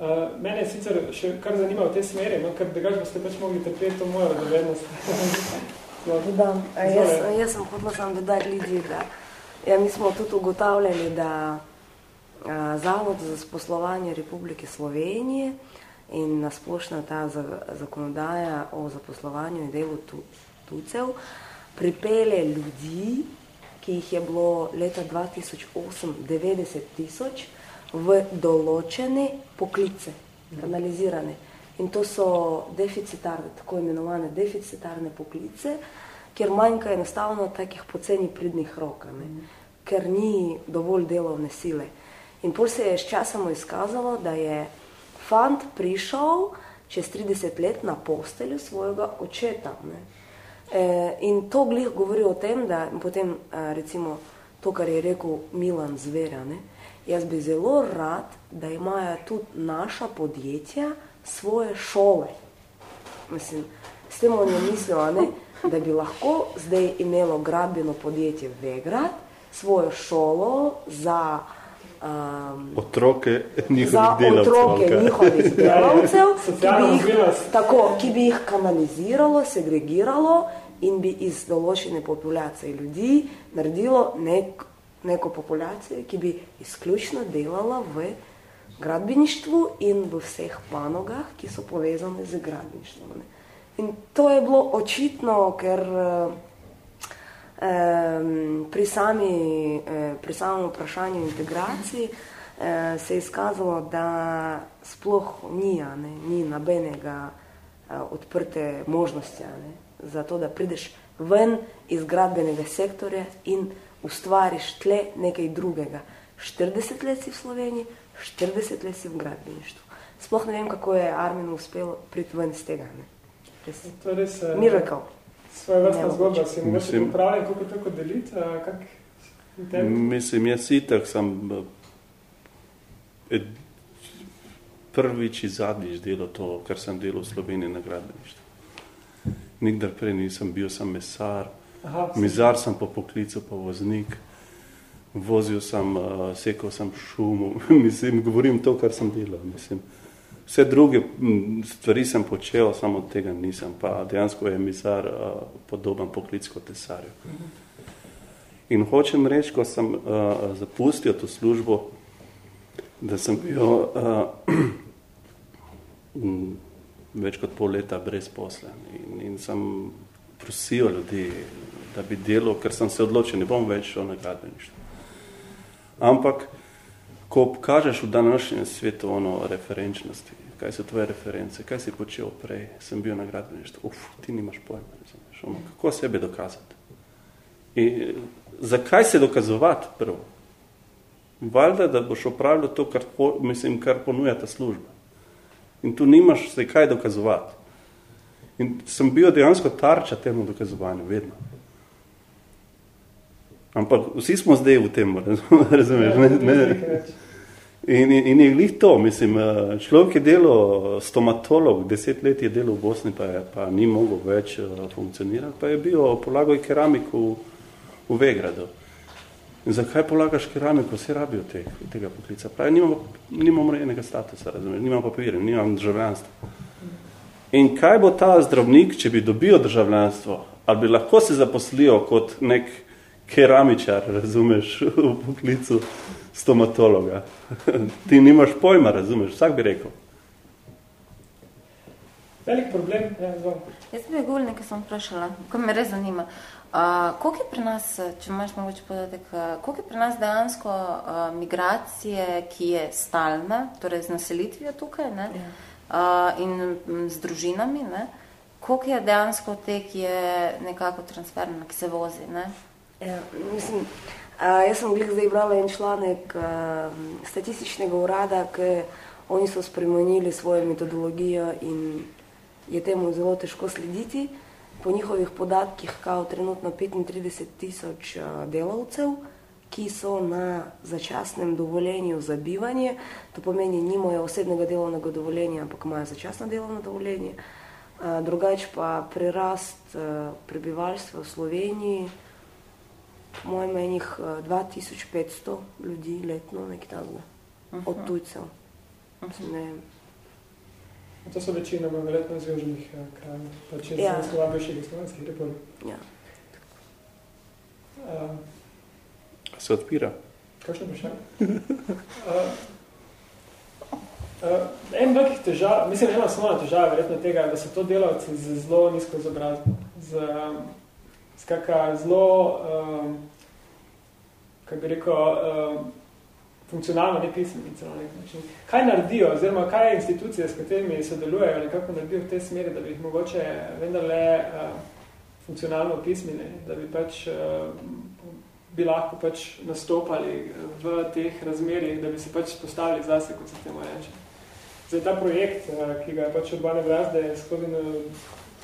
Uh, mene je sicer še kar zanima v tej smeri, no, ker da boste pač mogli trpeti to mojo radovednost. da, jaz, jaz sem hodila sam dodati ljudi, da ja, mi smo tudi ugotavljali, da a, Zavod za poslovanje Republike Slovenije in nasplošna ta zakonodaja o zaposlovanju in delu tucev pripelje ljudi, ki jih je bilo leta 2008 90 tisoč, v določene poklice, kanalizirane. In to so deficitarne, tako imenovane deficitarne poklice, kjer manjka enostavno takih poceni pridnih rok, ne? ker ni dovolj delovne sile. In pol se je s časom izkazalo, da je fant prišel čez 30 let na postelju svojega očeta. Ne. E, in to glih govori o tem, da potem e, recimo to, kar je rekel Milan Zvera, ne, jaz bi zelo rad, da imajo tudi naša podjetja svoje šole. Mislim, s tem on je mislil, ne, da bi lahko zdaj imelo gradbeno podjetje Vegrad svojo šolo za um, otroke njihovih za delavcev. Otroke njihovih delavcev, ki, bi jih, tako, ki bi jih kanaliziralo, segregiralo in bi iz določene populacije ljudi naredilo nek, neko populacijo, ki bi izključno delala v gradbeništvu in v vseh panogah, ki so povezane z gradbeništvom. Ne. In to je bilo očitno, ker um, pri, sami, eh, pri samem vprašanju integraciji eh, se je izkazalo, da sploh ni, ne, ni nabenega eh, odprte možnosti ne, za to, da prideš ven iz gradbenega sektorja in ustvariš tle nekaj drugega. 40 let si v Sloveniji, 40 let si v gradbeništvu. Sploh ne vem, kako je Arminu uspelo priti ven iz tega. Ne. Res, to je res uh, miracle. Svoje vrstna zgodba si mogoče popravljati, kako tako deliti? Kak mislim, jaz itak sem ed, prvič in zadnjič delal to, kar sem delal v Sloveniji na gradbeništvu. Nikdar prej nisem bil, sem mesar, Aha, mizar sem po poklicu, pa voznik, vozil sem, uh, sekal sem šumu, mislim, govorim to, kar sem delal, mislim. Vse druge stvari sem počel, samo tega nisem, pa dejansko je mizar uh, podoben poklic kot tesarju. In hočem reči, ko sem uh, zapustil to službo, da sem bil uh, več kot pol leta brezposlen in, in sem prosil ljudi, da bi delal, ker sem se odločil, ne bom več šel na gradbeništvo. Ampak, ko kažeš v današnjem svetu ono referenčnosti, kaj so tvoje reference, kaj si počel prej, sem bil na gradbeništvu, uf, ti nimaš pojma, razumeš, ono, kako sebe dokazati. In zakaj se dokazovati prvo? Valjda, da boš opravljal to, kar, po, mislim, kar ponuja ta služba. In tu nimaš se kaj dokazovati. In sem bil dejansko tarča temu dokazovanju, vedno. Ampak vsi smo zdaj v tem, razumeš? Ne, ne. In, in, in je glih to, mislim, eh, človek je delal stomatolog, deset let je delal v Bosni, pa, je, pa ni mogel več eh, funkcionirati, pa je bil polagal keramiku v Vegradu. In zakaj polagaš keramiko, vsi rabijo te, tega poklica? Pravi, nimam, nimam enega statusa, razumeš, nimam papirja, nimam državljanstva. In kaj bo ta zdravnik, če bi dobil državljanstvo, ali bi lahko se zaposlil kot nek keramičar, razumeš, v poklicu stomatologa? Ti nimaš pojma, razumeš, vsak bi rekel. Velik problem, ja, zvom. Jaz bi gul nekaj sem vprašala, ko me res zanima. Uh, koliko je pri nas, če imaš mogoče podatek, uh, koliko je pri nas dejansko uh, migracije, ki je stalna, torej z naselitvijo tukaj ne? Ja. Uh, in m, z družinami, ne? koliko je dejansko te, ki je nekako transferna, ki se vozi? Ne? Ja, mislim, uh, jaz sem glih zdaj brala en članek uh, statističnega urada, ki oni so spremenili svojo metodologijo in je temu zelo težko slediti po njihovih podatkih kao trenutno 35 tisoč delavcev, ki so na začasnem dovoljenju za bivanje, to pomeni, nimajo osebnega delovnega dovoljenja, ampak imajo začasno delovno dovoljenje. Eh, drugač pa prerast eh, prebivalstva v Sloveniji, mojem enih 2500 ljudi letno, nekaj takega, od tujcev. Ne vem. To so večinoma verjetno iz južnih eh, krajev, pa če ja. se slova bivših slovenskih republik. Ja. Uh, se odpira? Kakšno vprašanje? uh, uh, en velikih težav, mislim, ena osnovna težava verjetno tega, da so to delavci z zelo nizko izobrazbo, z, z kaka zelo, uh, kako bi rekel, uh, funkcionalno nepismeni celo nek način. Kaj naredijo, oziroma kaj institucije, s katerimi sodelujejo, nekako naredijo v tej smeri, da bi jih mogoče vendarle uh, funkcionalno pismeni, da bi pač uh, bi lahko pač nastopali v teh razmerih, da bi se pač postavili zase, kot se temu reče. Zdaj, ta projekt, ki ga je pač odbane vrazde skozi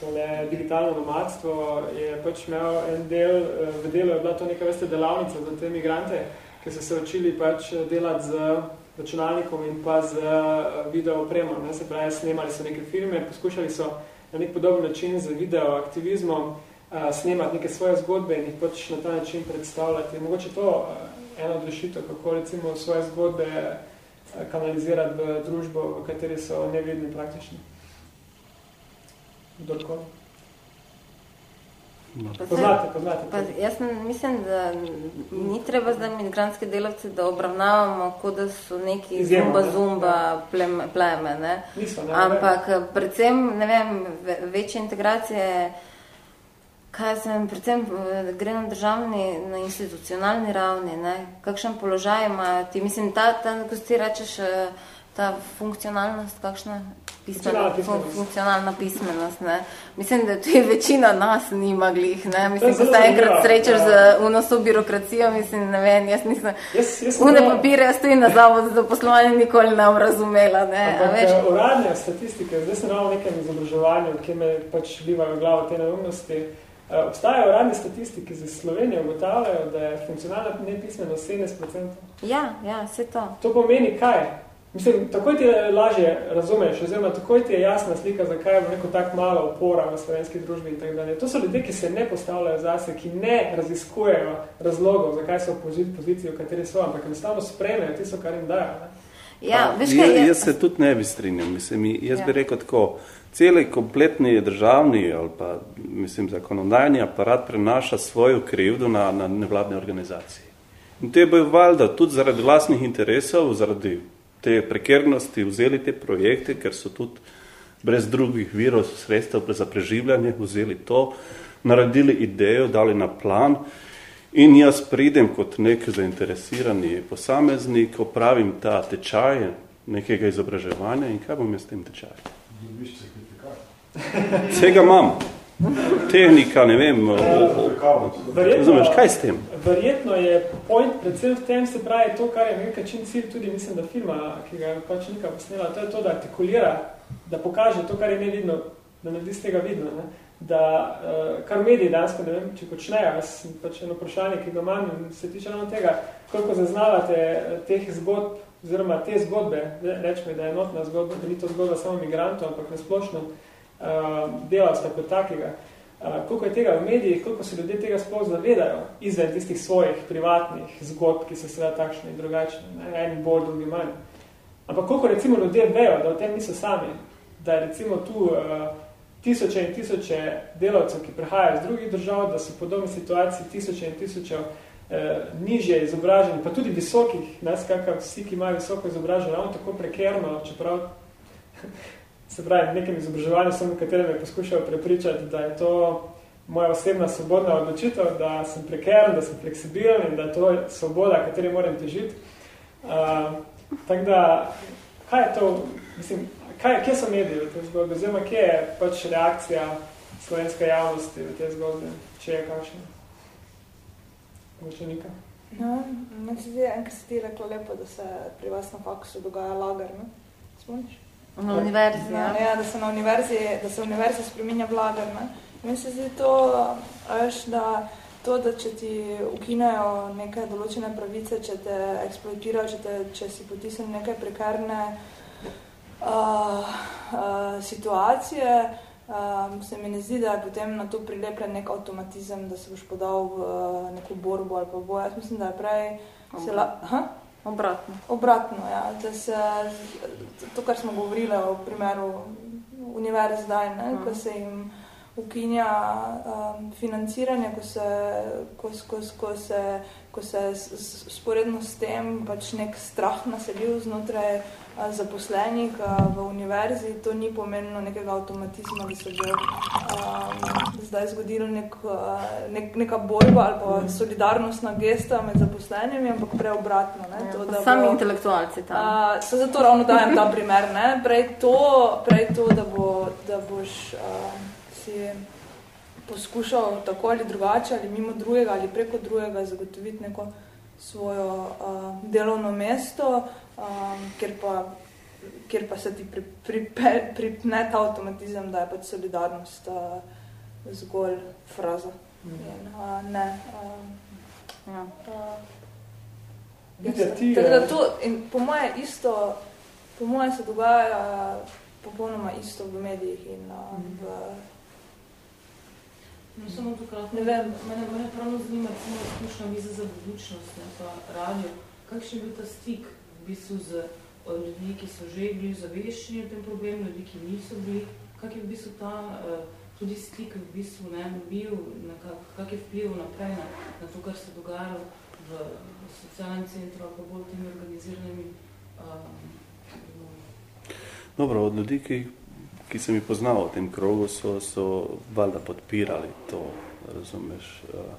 tole digitalno nomadstvo, je pač imel en del, v delu je bila to neka veste delavnica za te migrante, ki so se učili pač delati z računalnikom in pa z video opremo. Ne? Se pravi, snemali so neke filme, poskušali so na nek podoben način z video aktivizmom uh, snemati neke svoje zgodbe in jih pač na ta način predstavljati. Mogoče to ena od rešitev, kako recimo svoje zgodbe kanalizirati v družbo, v kateri so nevidni praktični. Kdorkoli. No. Poznate, poznate. Pa, jaz mislim, da ni treba zdaj migrantske delavce, da obravnavamo, kot da so neki Izjemno, zumba-zumba pleme, pleme ne? Niso, ne, Ampak ne. predvsem, ne vem, večje integracije, kaj sem, predvsem gre na državni, na institucionalni ravni, ne? kakšen položaj ima ti, mislim, ta, ta ko ti rečeš, eh, ta funkcionalnost, kakšna pismena, funkcionalna pismenost. Ne. Mislim, da tudi večina nas nima glih. Ne. Mislim, ko se enkrat srečaš z unoso birokracijo, mislim, ne vem, jaz nisem. Jaz, jaz Une to... papire, jaz stojim na zavod za poslovanje, nikoli ne bom razumela. Ne. Ampak veš? Eh, uradne statistike, zdaj sem ravno nekem izobraževanju, ki me pač vlivajo v glavo te neumnosti, eh, Obstajajo uradne statistike za Slovenijo, ugotavljajo, da je funkcionalna nepismenost 70%. Ja, ja, vse to. To pomeni kaj? Mislim, takoj ti lažje razumeš, oziroma takoj ti je jasna slika, zakaj je neko tak malo upora v slovenski družbi in tako dalje. To so ljudje, ki se ne postavljajo zase, ki ne raziskujejo razlogov, zakaj so v poziciji, v kateri so, ampak enostavno sprejmejo tisto, kar jim dajo. Ne? Ja, veš kaj, jaz, jaz se tudi ne bi strinjal. Mislim, jaz ja. bi rekel tako, celi kompletni državni ali pa, mislim, zakonodajni aparat prenaša svojo krivdo na, na nevladne organizacije. In te bo valjda tudi zaradi vlastnih interesov, zaradi te prekernosti vzeli te projekte, ker so tudi brez drugih virov sredstev za preživljanje vzeli to, naredili idejo, dali na plan. In jaz pridem kot nek zainteresirani posameznik, opravim ta tečaj nekega izobraževanja in kaj bom jaz s tem tečajem? Vsega imam tehnika, ne vem, razumeš, kaj s tem? Verjetno je point predvsem v tem, se pravi to, kar je nekaj čin cilj tudi, mislim, da filma, ki ga je pač nekaj posnela, to je to, da artikulira, da pokaže to, kar je nevidno, da naredi z tega vidno, ne? da uh, kar mediji dansko, ne vem, če počnejo, jaz sem pač eno vprašanje, ki ga imam in se tiče ravno tega, koliko zaznavate eh, teh zgodb, oziroma te zgodbe, rečme, da je notna zgodba, da ni to zgodba samo migrantov, ampak nasplošno, uh, delavstva kot takega. Uh, koliko je tega v medijih, koliko se ljudje tega sploh zavedajo izven tistih svojih privatnih zgodb, ki so seveda takšne in drugačne, ne? en bolj, drugi manj. Ampak koliko recimo ljudje vejo, da o tem niso sami, da je recimo tu uh, tisoče in tisoče delavcev, ki prihajajo iz drugih držav, da so v podobni situaciji tisoče in tisoče uh, nižje izobraženi, pa tudi visokih, ne skakaj vsi, ki imajo visoko izobraženo, ravno tako prekerno, čeprav se pravi, nekem izobraževanju sem, v katerem je poskušal prepričati, da je to moja osebna svobodna odločitev, da sem prekeren, da sem fleksibilen in da je to svoboda, kateri moram težiti. Uh, tako da, kaj je to, mislim, kaj, kje so mediji v tej zgodbi, oziroma kje je pač reakcija slovenske javnosti v tej zgodbi, če je kakšna? Moče nikaj? No, meni se zdi, enkrat se ti rekla lepo, da se pri vas na faksu dogaja lagar, ne? Spomniš? Na univerzi, ja. ja. da se na univerzi, da se univerzi spreminja vladar, ne. Meni se zdi to, veš, da to, da če ti ukinejo neke določene pravice, če te eksploatirajo, če, te, če si potisne neke prekarne uh, uh, situacije, um, se mi ne zdi, da je potem na to prilepljen nek avtomatizem, da se boš podal v uh, neko borbo ali pa boj. Jaz mislim, da je prej... Se la, ha? Obratno. Obratno, ja. Da se, to, kar smo govorili o primeru univerz zdaj, ne, -huh. ko se jim ukinja um, financiranje, ko se, ko, ko, ko se, ko se sporedno s tem pač nek strah naselil znotraj zaposlenih v univerzi, to ni pomenilo nekega avtomatizma, da se bo um, zdaj zgodilo nek, nek, neka borba ali pa mhm. solidarnostna gesta med zaposlenimi, ampak preobratno. Ne, ja, to, da sami bo, intelektualci tam. Uh, so zato ravno dajem ta primer. Ne, prej, to, prej to, da, bo, da boš uh, si poskušal tako ali drugače ali mimo drugega ali preko drugega zagotoviti neko svojo uh, delovno mesto, um, ker pa kjer pa se ti pripne pri, pri, ta avtomatizem, da je pač solidarnost uh, zgolj fraza. Mm. In, uh, ne, uh, ja. uh, Tako da to, in po moje isto, po moje se dogaja popolnoma isto v medijih in uh, v... No, samo tukaj, ne vem, mene, mene pravno zanima, recimo, izkušnja viza za budučnost, ne pa radio. Kakšen je bil ta stik v bistvu z ljudi, ki so že bili zaveščeni o tem problemu, ljudi, ki niso bili? Kak je v bistvu ta uh, tudi stik v bistvu ne, bil, na kak, kak je vpliv naprej na, na to, kar se dogajalo v socialnem centru, pa bolj temi organiziranimi. Um, Dobro, od ljudi, ki, ki sem jih poznal v tem krogu, so, so valjda podpirali to, razumeš, uh,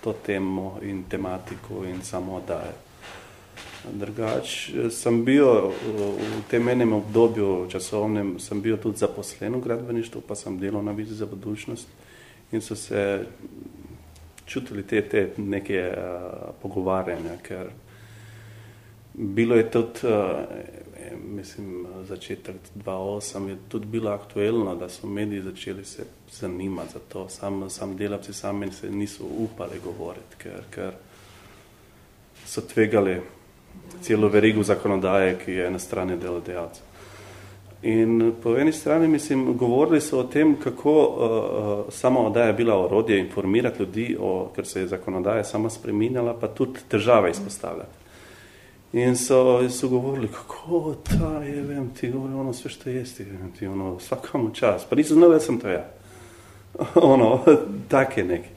to temo in tematiko in samo daje. Drugač, sem bil v tem enem obdobju časovnem, sem bil tudi zaposlen v gradbeništvu, pa sem delal na vizi za budućnost in so se čutili te, te neke uh, pogovarjanja, ker bilo je tudi, uh, mislim, začetek 2008 je tudi bilo aktuelno, da so mediji začeli se zanimati za to. Sam, sam delavci sami se niso upali govoriti, ker, ker so tvegali celo verigo zakonodaje, ki je na strani delodajalcev. In po eni strani, mislim, govorili so o tem, kako uh, sama odaja je bila orodje informirati ljudi, o, ker se je zakonodaja sama spreminjala, pa tudi države izpostavljati. In so, so govorili, kako ta je, vem, ti govori ono sve što jesti, vem, ti ono, svakamo čas, pa niso znali, da sem to ja. ono, tak je neki.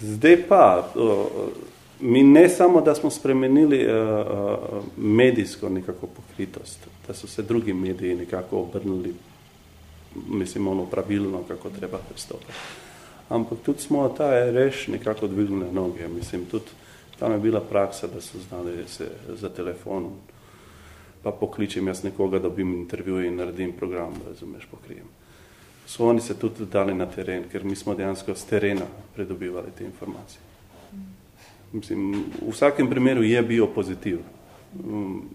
Zdaj pa, uh, mi ne samo, da smo spremenili uh, medijsko nekako pokritost, da so se drugi mediji nekako obrnili, mislim, ono pravilno, kako treba pristopiti. Ampak tudi smo ta reš nekako dvignili noge, mislim, tudi tam je bila praksa, da so znali se za telefonom, pa pokličem jaz nekoga, dobim intervju in naredim program, razumeš, pokrijem. So oni se tudi dali na teren, ker mi smo dejansko z terena predobivali te informacije. Mislim, v vsakem primeru je bil pozitiv. Um,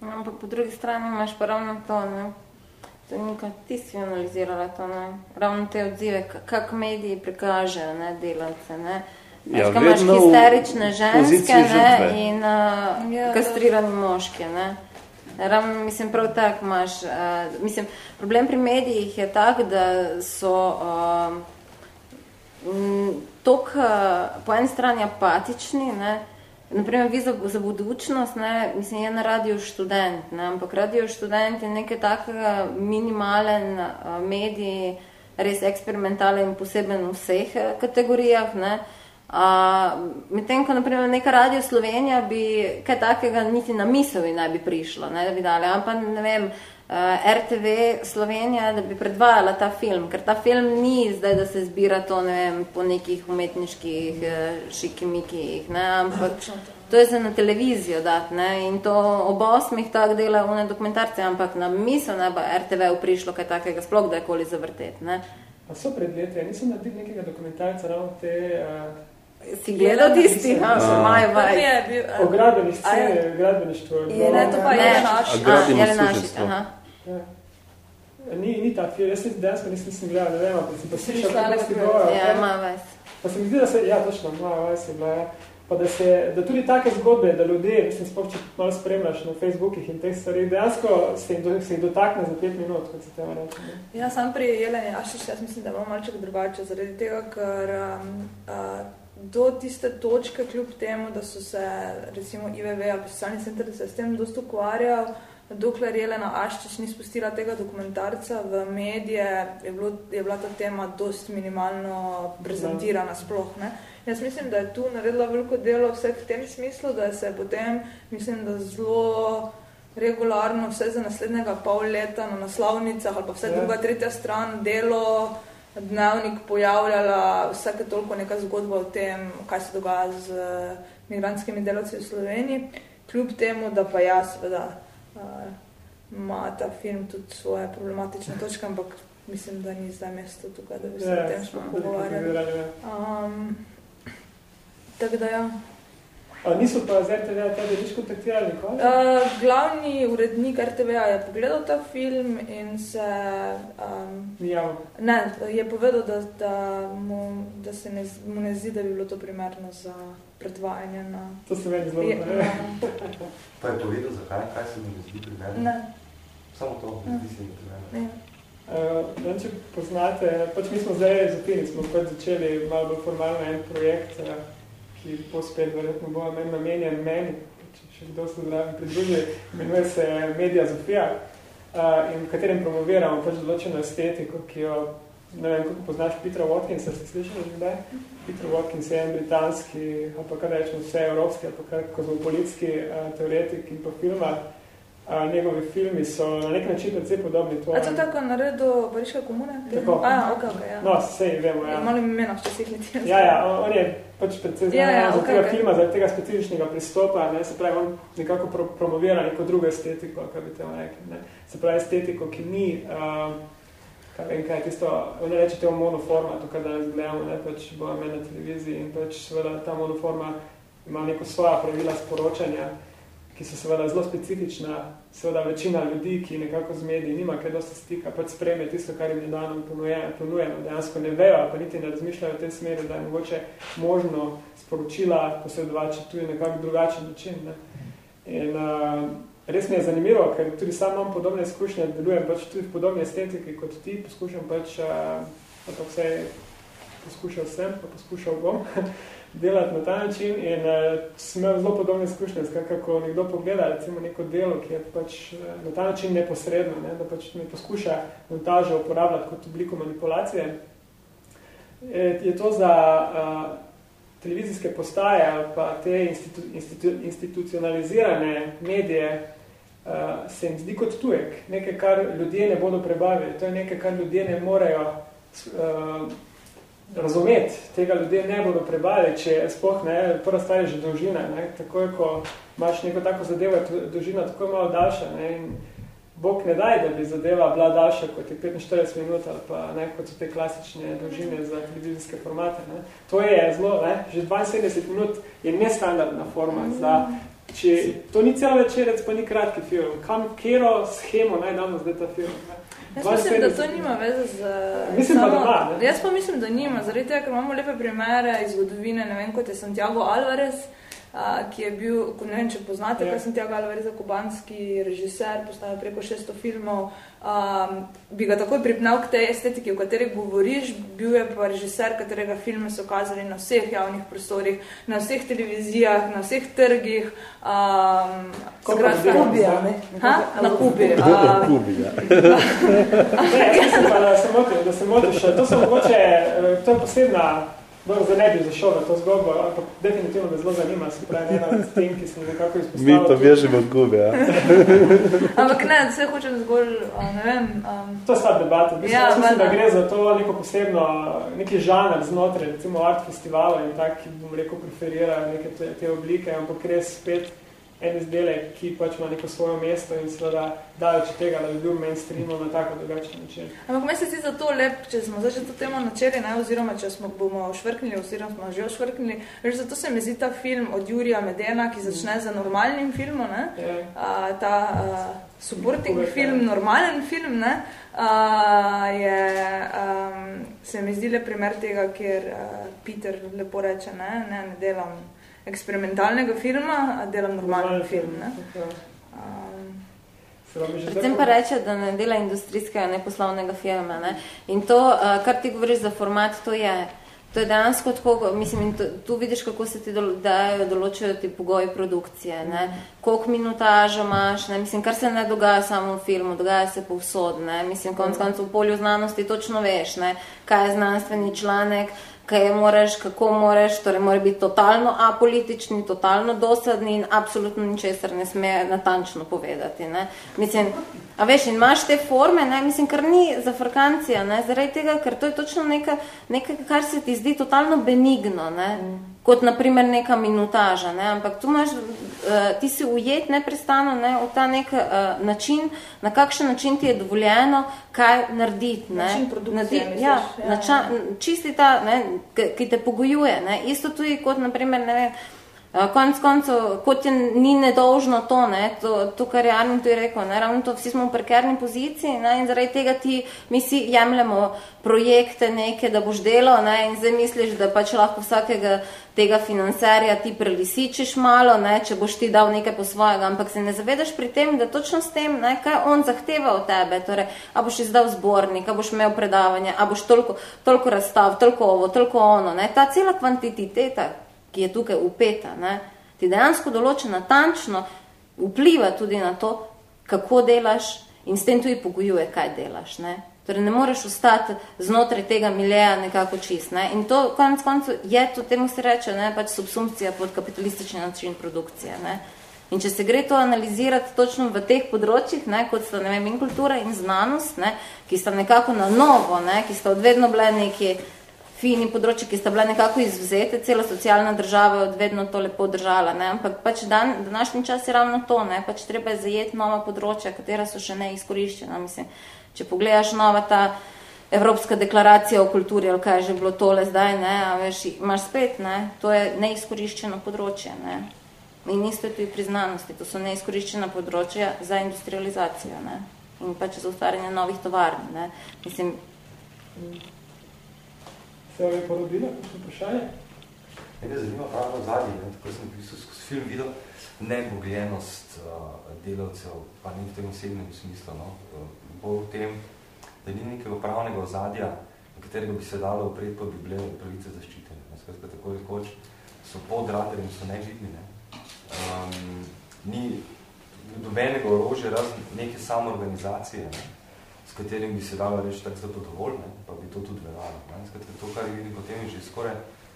Ampak po drugi strani imaš pa ravno to, ne? Nekaj, ti si analizirala to, ne? Ravno te odzive, kak mediji prikažejo, ne, delavce, ne? Ja, Veš, imaš histerične ženske, ne, in uh, ja, kastrirani moški, ne? Ravno, mislim, prav tak imaš, uh, mislim, problem pri medijih je tak, da so uh, tok po eni strani apatični, ne, naprimer vi za, za budučnost, ne, mislim, je na radio študent, ne, ampak radio študent je nekaj takega minimalen uh, medij, res eksperimentalen in poseben v vseh kategorijah, ne, Uh, Medtem, ko naprimer neka radio Slovenija bi kaj takega niti na misel ne bi prišla, ne, da bi dali, ampak ne vem, eh, RTV Slovenija, da bi predvajala ta film, ker ta film ni zdaj, da se zbira to ne vem, po nekih umetniških uh, šikimikih, ne, ampak to je za na televizijo dati ne, in to ob osmih tak dela une dokumentarce, ampak na misel ne bo RTV prišlo kaj takega, sploh da je koli zavrteti. Ne. A so pred leti, ja nisem naredil nekega dokumentarca ravno te... Uh... Si gledal tisti, so maj vaj. O gradbeni scene, gradbeništvo. Je, ne, to pa je naš. A, je naš, aha. Ja. Ni, ni ta film, jaz dejansko nisem, nisem gledal, ne vem, pa sem pa slišal, kako si govoril. Ja, ima vajs. Pa se mi zdi, da se, ja, točno, ima vajs je bila, ja. Pa da se, da tudi take zgodbe, da ljudje, mislim, sploh, če malo spremljaš na Facebookih in teh stvari, dejansko se jih, se jih dotakne za pet minut, kot se temo reče. Ja, sam pri Jeleni Ašiš, jaz mislim, da imam malček drugače, zaradi tega, ker um, uh, do tiste točke, kljub temu, da so se, recimo, IVV ali socialni center, da se s tem dosto ukvarjal, dokler Jelena Aščič ni spustila tega dokumentarca v medije, je, bilo, je bila ta tema dost minimalno prezentirana sploh. Ne? Jaz mislim, da je tu naredila veliko delo vse v tem smislu, da se potem, mislim, da zelo regularno vse za naslednjega pol leta na naslovnicah ali pa vse ja. druga, tretja stran delo, dnevnik pojavljala vsake toliko neka zgodba o tem, kaj se dogaja z migranskimi delavci v Sloveniji, kljub temu, da pa jaz, seveda, ima ta film tudi svoje problematične točke, ampak mislim, da ni zdaj mesto tukaj, da bi se ja, o tem šlo pogovarjali. Um, tako da ja. A niso pa z RTV tebe nič kontaktirali nikoli? Uh, glavni urednik RTV-a je pogledal ta film in se... Um, ja. Ne, je povedal, da, da, mu, da se ne, mu ne zdi, da bi bilo to primerno za predvajanje na... To se meni zelo ne. Pa je povedal, zakaj, kaj se mi ne zdi primerno? Ne. Samo to, ne zdi se mi primerno. Ne. Uh, če poznate, pač mi smo zdaj zapini, smo pač začeli malo bolj formalno en projekt, uh, ki bo spet verjetno bo meni namenjen meni, če še kdo se zdravi pridruži, imenuje se Media Zofija, uh, in v katerem promoviramo pač določeno estetiko, ki jo, ne vem, kako poznaš Petra Watkinsa, si slišali že kdaj? Peter Watkins je en britanski, ali pa kar rečemo vse evropski, ali pa kar kozmopolitski uh, teoretik in pa filmar, A, njegovi filmi so na nek način predvsej podobni tvojem. A to tako naredil Pariška komuna? Tako. A, ok, ok, ja. No, sej vemo, ja. Malo imena včasih leti. Ja, ja, on, je pač predvsej ja, ja, za okay, tega okay. filma, za tega specifičnega pristopa, ne, se pravi, on nekako pro, promovira neko drugo estetiko, kaj bi temo rekli, ne. Se pravi, estetiko, ki ni, uh, kaj vem, kaj je tisto, on reče temu monoformatu, kar danes gledamo, ne, pač bo na televiziji in pač seveda ta monoforma ima neko svoja pravila sporočanja, ki so seveda zelo specifična, seveda večina ljudi, ki nekako z mediji nima kaj dosti stika, pač spreme tisto, kar jim je dano ponujeno, dejansko ne vejo, pa niti ne razmišljajo v tej smeri, da je mogoče možno sporočila posredovati tudi nekako drugačen način. Ne. In uh, res mi je zanimivo, ker tudi sam imam podobne izkušnje, delujem pač tudi v podobni estetiki kot ti, poskušam pač, uh, pa vse poskušal sem, pa poskušal bom, delati na ta način in uh, sem imel zelo podobne izkušnje, kako nekdo pogleda recimo neko delo, ki je pač uh, na ta način neposredno, ne, da pač ne poskuša montažo uporabljati kot obliko manipulacije. Je, je to za uh, televizijske postaje ali pa te institu, institu, institucionalizirane medije uh, se jim zdi kot tujek, nekaj, kar ljudje ne bodo prebavili, to je nekaj, kar ljudje ne morejo uh, razumeti, tega ljudje ne bodo prebali, če sploh ne, prva stvar je že dolžina, ne, tako je, ko imaš neko tako zadevo, je dolžina tako malo daljša, ne, in Bog ne daj, da bi zadeva bila daljša kot je 45 minut ali pa ne, kot so te klasične dolžine za televizijske formate. Ne. To je zelo, ne, že 72 minut je nestandardna forma za Če to ni cel večerec, pa ni kratki film. Kam, kjero schemo naj damo zdaj ta film? Ne? Jaz mislim, da to nima veze z... Mislim, samo, da ima, ne? Jaz pa mislim, da nima, zaradi tega, ker imamo lepe primere iz zgodovine, ne vem, kot je Santiago Alvarez, a, ki je bil, ne vem, če poznate, ja. kaj Santiago Alvarez, kubanski režiser, postavil preko 600 filmov, um, bi ga takoj pripnal k tej estetiki, o kateri govoriš, bil je pa režiser, katerega filme so kazali na vseh javnih prostorih, na vseh televizijah, na vseh trgih. Um, Skrat, na Kubi, ne? Ha? Na Kubi. Na Kubi, ja. ne, mislim pa, da se motiš, da se motiš. To so mogoče, eh, to je posebna Dobro, zdaj ne bi zašel na to zgodbo, ampak definitivno me zelo zanima, se pravi, ena od tem, ki sem nekako izpostavila. Mi to bježimo od gube, ja. ampak ne, vse hočem zgolj, ne vem. Um... To je stvar debata. Mislim, ja, mislim da gre za to neko posebno, neki žanar znotraj, recimo art festivala in tak, ki bom rekel, preferirajo neke te, te oblike, ampak res spet en izdelek, ki pač ima neko svoje mesto in seveda daleč tega, da bi bil mainstreamov na tako drugačen način. Ampak meni se zdi za to lep, če smo zdaj že to temo načeli, ne, oziroma če smo bomo švrknili, oziroma smo že ošvrknili, veš, zato se mi zdi ta film od Jurija Medena, ki začne za normalnim filmom, ne, ja. a, ta a, supporting film, ja. normalen film, ne, a, je, a, se mi zdi le primer tega, kjer a, Peter lepo reče, ne, ne, ne delam eksperimentalnega filma, a delam normalni film. Ne? Um, Predvsem pa reče, da ne dela industrijskega, ne poslovnega filma. Ne? In to, kar ti govoriš za format, to je, to je dejansko tako, mislim, in to, tu vidiš, kako se ti dajo, določajo ti pogoji produkcije, ne? koliko minutažo imaš, ne? mislim, kar se ne dogaja samo v filmu, dogaja se povsod, ne? mislim, konc koncev v polju znanosti točno veš, ne? kaj je znanstveni članek, kaj moraš, kako moraš, torej mora biti totalno apolitični, totalno dosadni in absolutno ničesar ne sme natančno povedati. Ne. Mislim, a veš, in imaš te forme, ne, mislim, kar ni za frkancija, ne, zaradi tega, ker to je točno nekaj, nekaj, kar se ti zdi totalno benigno, ne. Mm kot naprimer neka minutaža, ne? ampak tu imaš, uh, ti si ujet neprestano ne? v ta nek uh, način, na kakšen način ti je dovoljeno kaj narediti. Ne? Način produkcije, Naredi, ja, misliš. Ja, nača, ja. Čisti ta, ne? ki te pogojuje. Ne? Isto tudi kot naprimer, ne vem, Konec koncev, kot je ni nedolžno to, ne, to, to kar je Armin tudi rekel, ne, ravno to, vsi smo v prekerni poziciji ne, in zaradi tega ti, mi si jemljamo projekte neke, da boš delal ne, in zdaj misliš, da pač lahko vsakega tega financerja ti prelisičiš malo, ne, če boš ti dal nekaj po svojega, ampak se ne zavedaš pri tem, da točno s tem, ne, kaj on zahteva od tebe, torej, a boš izdal zbornik, a boš imel predavanje, a boš toliko, toliko razstav, toliko ovo, toliko ono, ne, ta cela kvantititeta, ki je tukaj upeta, ne, ti dejansko določa natančno, vpliva tudi na to, kako delaš in s tem tudi pogojuje, kaj delaš. Ne. Torej ne moreš ostati znotraj tega miljeja nekako čist. Ne. In to konec koncu je, to temu se reče, ne, pač subsumpcija pod kapitalistični način produkcije. Ne. In če se gre to analizirati točno v teh področjih, ne, kot sta ne vem, in kultura in znanost, ne, ki sta nekako na novo, ne, ki sta odvedno bile neki fini področji, ki sta bila nekako izvzete, cela socialna država je odvedno to lepo držala, ne? ampak pač dan, današnji čas je ravno to, ne? pač treba je zajeti nova področja, katera so še neizkoriščena, mislim, če pogledaš nova ta Evropska deklaracija o kulturi, ali kaj je že bilo tole zdaj, ne, a veš, imaš spet, ne, to je neizkoriščeno področje, ne, in isto je tudi pri znanosti, to so neizkoriščena področja za industrializacijo, ne, in pač za ustvarjanje novih tovarn, ne, mislim, Se vam je porodila, kakšno vprašanje? Mene zanima pravno zadnje, ne? tako sem pisal skozi film videl nebogljenost uh, delavcev, pa ni v tem osebnem smislu, no? bolj v tem, da ni nekega pravnega ozadja, na katerega bi se dalo upred, pa bi bile pravice zaščitene. Ne? Skratka, tako rekoč, so pod radarjem, so nevidni. Ne? Um, ni dobenega orožja, razen neke samoorganizacije, ne? S katerim bi se dalo reči tako zato dovolj, ne? pa bi to tudi veljalo. Skratka, to, kar vidim potem, je že skoraj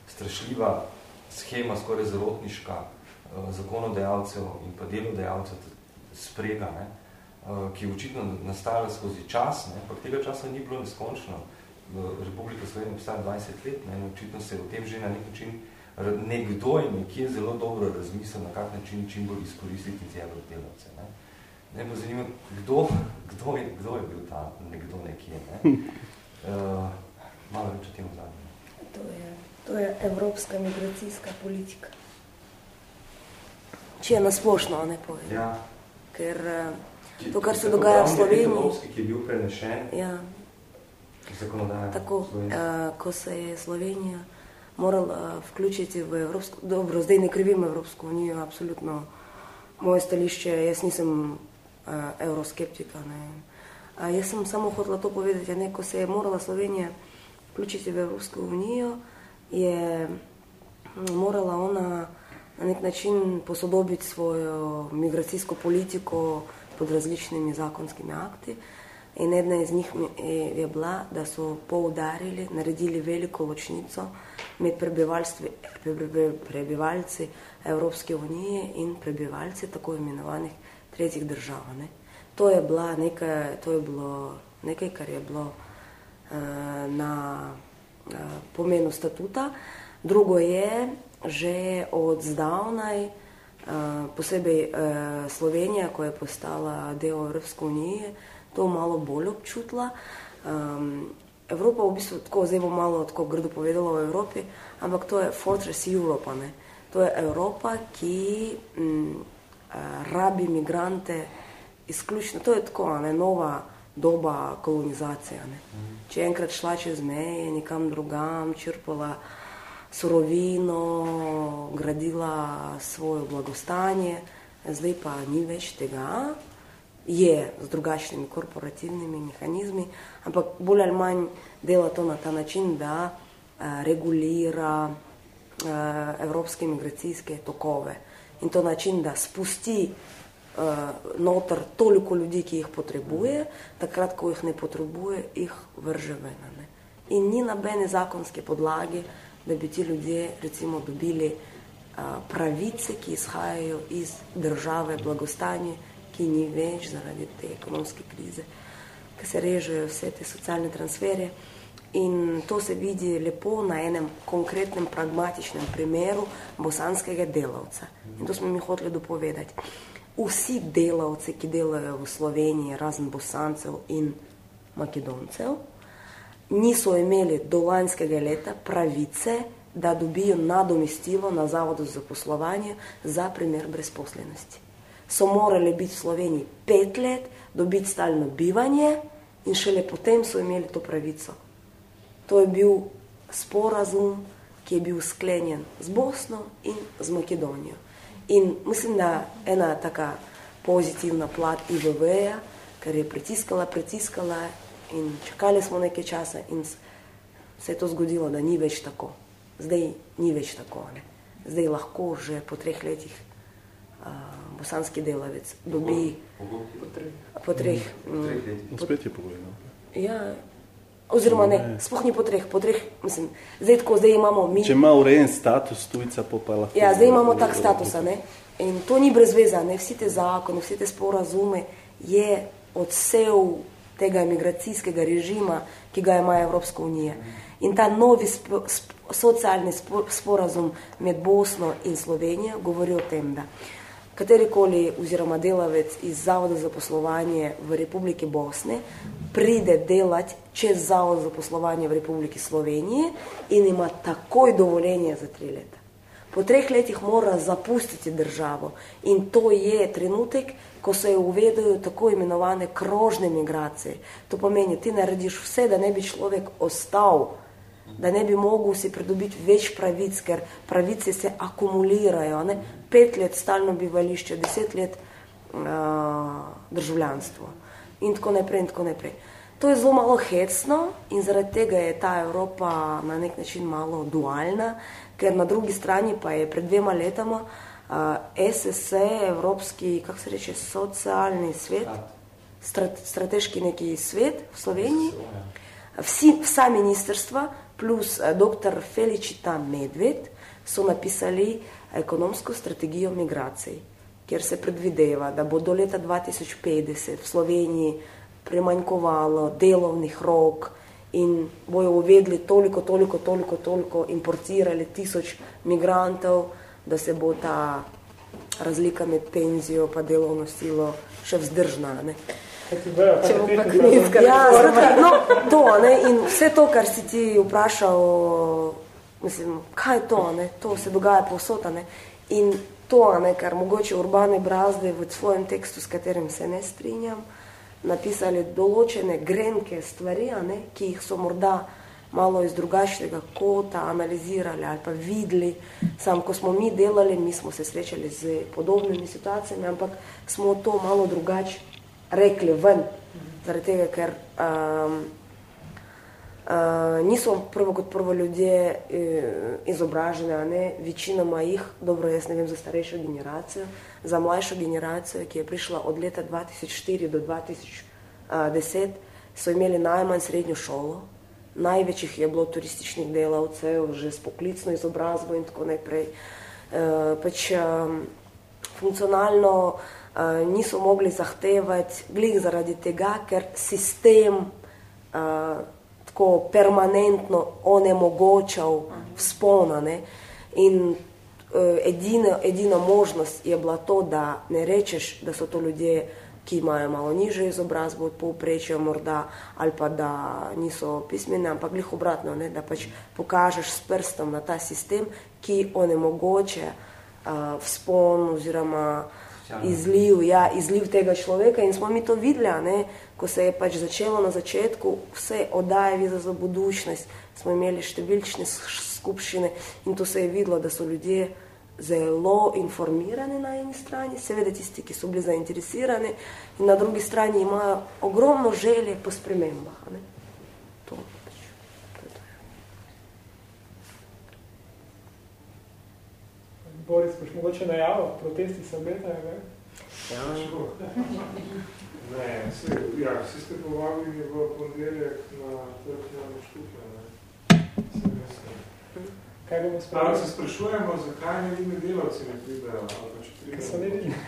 strašljiva schema, skoraj zarotniška uh, zakonodajalcev in pa delodajalcev sprega, ne? Uh, ki je očitno nastala skozi čas, ne? pa tega časa ni bilo neskončno. Republika Slovenija obstaja 20 let, ne? in očitno se je v tem že na nek način nekdo je nekje zelo dobro razmislil, na kak način čim bolj izkoristiti te delavce. Ne? Ne bo zanima, kdo, kdo, je, kdo je bil ta nekdo nekje. Ne? Uh, malo več o tem zadnjem. To je, to je evropska migracijska politika. Če je nasplošno, ne povem. Ja. Ker uh, to, kar se dogaja v Sloveniji... Evropski, ki je bil prenešen ja. zakonodaja. Tako, uh, ko se je Slovenija morala vključiti v Evropsko... Dobro, zdaj ne krivim Evropsko unijo, absolutno moje stališče, jaz nisem euroskeptika. Ne. Uh, jaz sem samo hotela to povedati, ne, ko se je morala Slovenija vključiti v Evropsko unijo, je morala ona na nek način posodobiti svojo migracijsko politiko pod različnimi zakonskimi akti. In ena iz njih je bila, da so poudarili, naredili veliko ločnico med prebivalci Evropske unije in prebivalci tako imenovanih tretjih držav. Ne. To, je bila nekaj, to je bilo nekaj, kar je bilo uh, na uh, pomenu statuta. Drugo je, že od zdavnaj, uh, posebej uh, Slovenija, ko je postala del Evropske unije, to malo bolj občutila. Um, Evropa v bistvu tako, zdaj bom malo tako grdo povedala o Evropi, ampak to je Fortress Europa, ne. To je Evropa, ki m, rabi imigrante izključno, to je tako, ne, nova doba kolonizacije. Ne. Če je enkrat šla čez meje, nekam drugam, črpala surovino, gradila svoje blagostanje, zdaj pa ni več tega, je z drugačnimi korporativnimi mehanizmi, ampak bolj ali manj dela to na ta način, da a, regulira a, evropske migracijske tokove in to način, da spusti uh, noter toliko ljudi, ki jih potrebuje, takrat, ko jih ne potrebuje, jih vrže ven. Ne. In ni nobene zakonske podlage, da bi ti ljudje recimo dobili uh, pravice, ki izhajajo iz države blagostanje, ki ni več zaradi te ekonomske krize, ki se režejo vse te socialne transferje. In to se vidi lepo na enem konkretnem, pragmatičnem primeru bosanskega delavca. In to smo mi hoteli dopovedati. Vsi delavci, ki delajo v Sloveniji, razen bosancev in makedoncev, niso imeli do lanskega leta pravice da dobijo nadomestilo na zavodu za poslovanje za primer brezposlenosti. So morali biti v Sloveniji pet let, dobiti stalno bivanje in šele potem so imeli to pravico. To je bil sporazum, ki je bil sklenjen z Bosno in z Makedonijo. In mislim, da ena taka pozitivna plat IVV-ja, ker je pritiskala, pritiskala in čakali smo nekaj časa in se je to zgodilo, da ni več tako. Zdaj ni več tako. Ne. Zdaj lahko že po treh letih uh, bosanski delavec dobi po treh. Mm, spet je povedal. Ja, oziroma ne, sploh ni po treh, po treh, mislim, zdaj tako, zdaj imamo mi... Če ima urejen status tujca, pa pa lahko... Ja, zdaj imamo tak statusa, ne, in to ni brez veza, ne, vsi te zakone, vsi te sporazume je odsev tega emigracijskega režima, ki ga ima Evropska unija. In ta novi sp sp socialni sp sporazum med Bosno in Slovenijo govori o tem, da katerikoli oziroma delavec iz Zavoda za poslovanje v Republiki Bosne pride delati čez Zavod za poslovanje v Republiki Sloveniji in ima takoj dovoljenje za tri leta. Po treh letih mora zapustiti državo in to je trenutek, ko se je uvedajo tako imenovane krožne migracije. To pomeni, ti narediš vse, da ne bi človek ostal, da ne bi mogel si pridobiti več pravic, ker pravice se akumulirajo. Ne? Pet let stalno bivališče, deset let uh, državljanstvo in tako naprej in tako naprej. To je zelo malo hecno in zaradi tega je ta Evropa na nek način malo dualna, ker na drugi strani pa je pred dvema letama uh, SSE, Evropski, kako se reče, socialni svet, strat, strateški neki svet v Sloveniji, vsi, vsa ministrstva plus uh, dr. Feličita Medved so napisali ekonomsko strategijo migracij, kjer se predvideva, da bo do leta 2050 v Sloveniji premanjkovalo delovnih rok in bojo uvedli toliko, toliko, toliko, toliko, importirali tisoč migrantov, da se bo ta razlika med penzijo pa delovno silo še vzdržna. Ne? Če bo pa kmetska ja, no, to, ne, in vse to, kar si ti vprašal, mislim, kaj je to, ne, to se dogaja povsod, ne, in to, ne, kar mogoče urbane brazde v svojem tekstu, s katerim se ne strinjam, napisali določene grenke stvari, ne, ki jih so morda malo iz drugačnega kota analizirali ali pa videli. Sam, ko smo mi delali, mi smo se srečali z podobnimi situacijami, ampak smo to malo drugače rekli ven, zaradi tega, ker um, uh, niso prvo kot prvo ljudje uh, izobraženi, a ne, večinoma jih, dobro, jaz ne vem za starejšo generacijo, za mlajšo generacijo, ki je prišla od leta 2004 do 2010, so imeli najmanj srednjo šolo, največjih je bilo turističnih delavcev, že s poklicno izobrazbo in tako naprej. Uh, pač um, funkcionalno uh, niso mogli zahtevati glih zaradi tega, ker sistem uh, tako permanentno onemogočal vzpona. Ne? In Eh, edina, edina možnost je bila to, da ne rečeš, da so to ljudje, ki imajo malo nižjo izobrazbo od povprečja morda, ali pa da niso pismeni, ampak glih obratno, ne, da pač pokažeš s prstom na ta sistem, ki onemogoče uh, vzpon oziroma izliv, ja, izliv tega človeka in smo mi to videli, ne, ko se je pač začelo na začetku vse oddaje viza za budućnost, smo imeli številčne skupščine in to se je videlo, da so ljudje zelo informirani na eni strani, seveda tisti, ki so bili zainteresirani, in na drugi strani imajo ogromno želje po spremembah. Ne? To. Boris, boš mogoče najavil, protesti se obetajo, ne? Ja, ne, vse, ja, vsi ste povabili v ponedeljek na trg Jana Štuka, ne? Se veste. Kaj bomo spravili? Ali se sprašujemo, zakaj ne vime delavci ne pridejo? Kaj so ne vidi?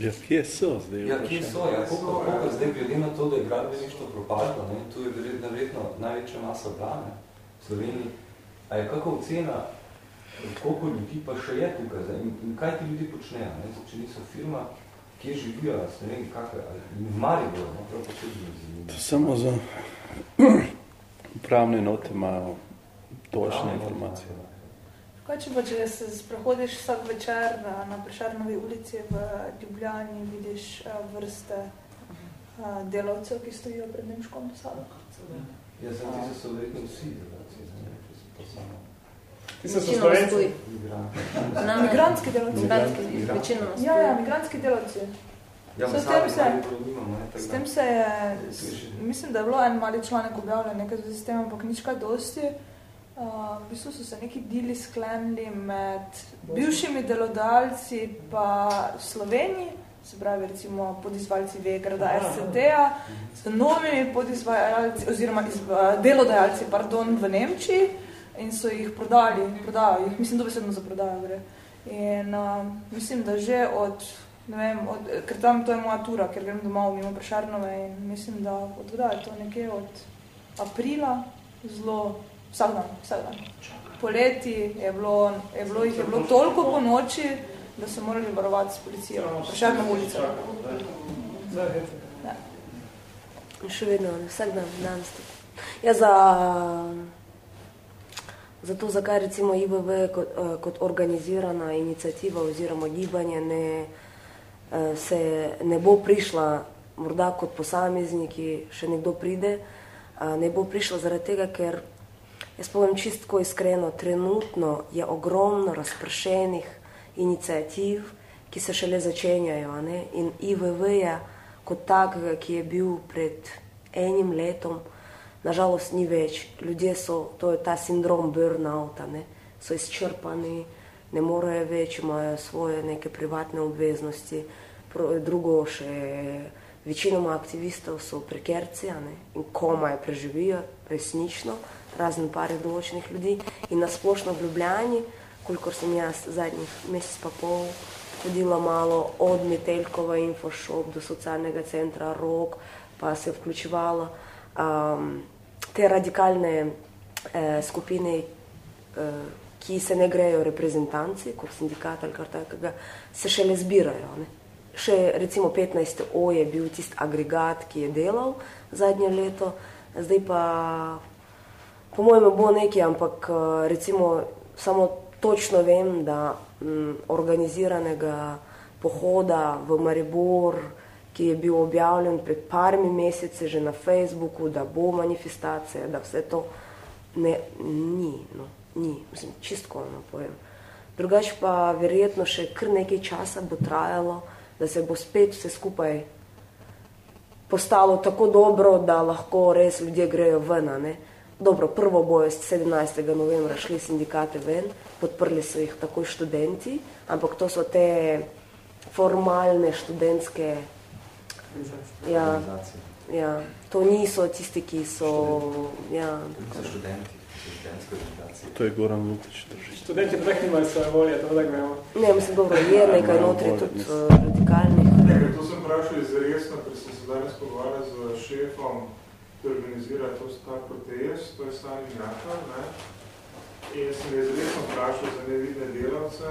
Ja, kje so zdaj? Ja, kje so? Ja, koliko, koliko ja. zdaj glede na to, da je gradbeništvo propadlo, ne, tu je verjetno največja masa brane v Sloveniji. A je kakva ocena, koliko ljudi pa še je tukaj zdaj? In, in kaj ti ljudi počnejo? Ne? Zdaj, če niso firma, kje živijo, ne vem, kakve, ali v Mariboru, no, prav posebno zanimivo. Samo za upravne note imajo točne informacije. Kaj če pa, če se sprehodiš vsak večer na, na Prešarnovi ulici v Ljubljani, vidiš uh, vrste uh, delavcev, ki stojijo pred Nemškom dosado? Ja, sem ti se so verjetno vsi delavci, pa samo. Ti so so slovenci? Na, migrantski delavci. Migrantski, večinoma Ja, ja, migrantski delavci. Ja, S v tem se- S tem se je, s, mislim, da je bilo en mali članek objavljen, nekaj z sistem, ampak nič kaj dosti. Uh, v bistvu so se neki dili sklenili med bivšimi delodajalci pa v Sloveniji, se pravi recimo podizvajalci Vegrada, SCD-a, z novimi podizvajalci oziroma iz, uh, delodajalci pardon, v Nemčiji in so jih prodali, prodajo jih, mislim, dobesedno za prodajo gre. In uh, mislim, da že od, ne vem, od, ker tam to je moja tura, ker grem domov mimo Prešarnove in mislim, da od kdaj je to nekje od aprila, zelo, vsak dan, vsak dan. Poleti je bilo, je bilo, jih je bilo toliko po noči, da so morali varovati s policijo. Prešarno ulico. Ja. Še vedno, vsak dan, danes. tako. Ja, za, za to, zakaj recimo IBV kot, eh, kot organizirana inicijativa oziroma gibanje ne, eh, se ne bo prišla, morda kot posamezniki še nekdo pride, eh, ne bo prišla zaradi tega, ker jaz povem čistko iskreno, trenutno je ogromno razpršenih inicijativ, ki se šele začenjajo. Ne? In IVV je kot takega, ki je bil pred enim letom, nažalost ni več. Ljudje so, to je ta sindrom burnouta, ne? so izčrpani, ne morejo več, imajo svoje neke privatne obveznosti. Drugo še, večinoma aktivistov so prekerci a ne? in komaj preživijo, resnično, razen par določenih ljudi. In nasplošno v Ljubljani, kolikor sem jaz zadnjih mesec pa pol hodila malo od Metelkova Infoshop do socialnega centra Rok, pa se vključevala um, te radikalne eh, skupine, eh, ki se ne grejo reprezentanci, kot sindikat ali kar takega, se šele zbirajo. Ne? Še recimo 15. O je bil tist agregat, ki je delal zadnje leto, zdaj pa po mojem bo nekaj, ampak eh, recimo samo točno vem, da m, organiziranega pohoda v Maribor, ki je bil objavljen pred parmi meseci že na Facebooku, da bo manifestacija, da vse to ne, ni, no, ni, mislim, čistko no, povem. Drugač pa verjetno še kar nekaj časa bo trajalo, da se bo spet vse skupaj postalo tako dobro, da lahko res ljudje grejo ven. Ne? Dobro, prvo bojo 17. novembra šli sindikate ven, podprli so jih takoj študenti, ampak to so te formalne študentske, ja, ja, to niso tisti, ki so, ja, So študenti, so študentske organizacije. To je Goran Lukič, drži. Študenti pa tako nimajo svoje volje, to da gremo. ne, mislim, dobro, je nekaj Ja, notri bolj, tudi uh, radikalnih. Nekaj, to sem vprašal izresno, ker sem se danes pogovarjal z šefom, ki organizira to ta protest, to je Sani Njaka, ne? In sem izresno vprašal za nevidne delavce,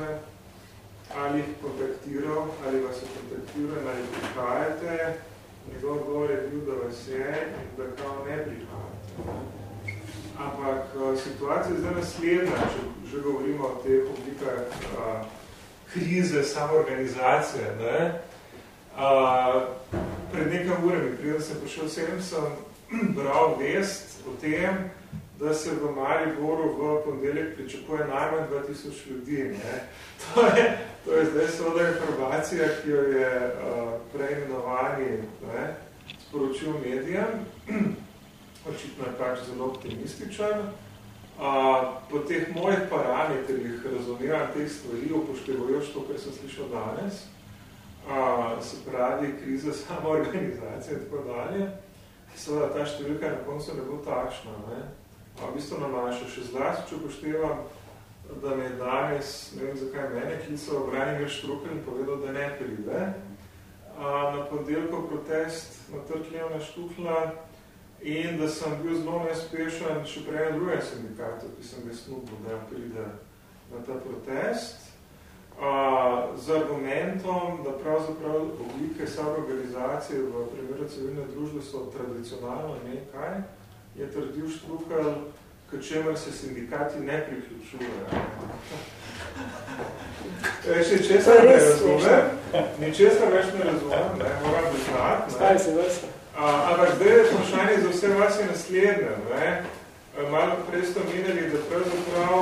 ali jih kontaktiral, ali vas je kontaktiral, ali prihajate. Njegov odgovor je bil, da vas je in da kao ne prihajate. Ampak eh, situacija je zdaj naslednja, če že govorimo o teh oblikah a, krize, samoorganizacije. Ne? A, pred nekaj urami, preden sem prišel sem, sem bral vest o tem, da se v Mariboru v ponedeljek pričakuje najmanj 2000 ljudi. Ne? To, je, to je zdaj seveda informacija, ki jo je uh, preimenovani ne, sporočil medijem. Očitno je pač zelo optimističen. Uh, po teh mojih parametrih razumiram teh stvari, upoštevajoč to, kar sem slišal danes, uh, se pravi kriza samoorganizacije in tako dalje, seveda ta številka na koncu ne bo takšna. Ne? A v bistvu namaša še zlasti, če upoštevam, da mi je danes, ne vem zakaj mene, klical Branimir Štrukelj in povedal, da ne pride. A, na ponedeljkov protest na trg Levna Štuhla in da sem bil zelo neuspešen še prej na drugem sindikatu, ki sem ga snubil, da pride na ta protest. A, z argumentom, da pravzaprav oblike samoorganizacije v primeru civilne družbe so tradicionalno nekaj, je trdil Štrukelj, k čemer se sindikati ne priključujejo. Reči, česar ne razumem, ničesar več ne razumem, ne, moram priznati. Staj se vrsta. Ampak zdaj je vprašanje za vse vas je naslednje. Ne. Malo prej ste omenili, da pravzaprav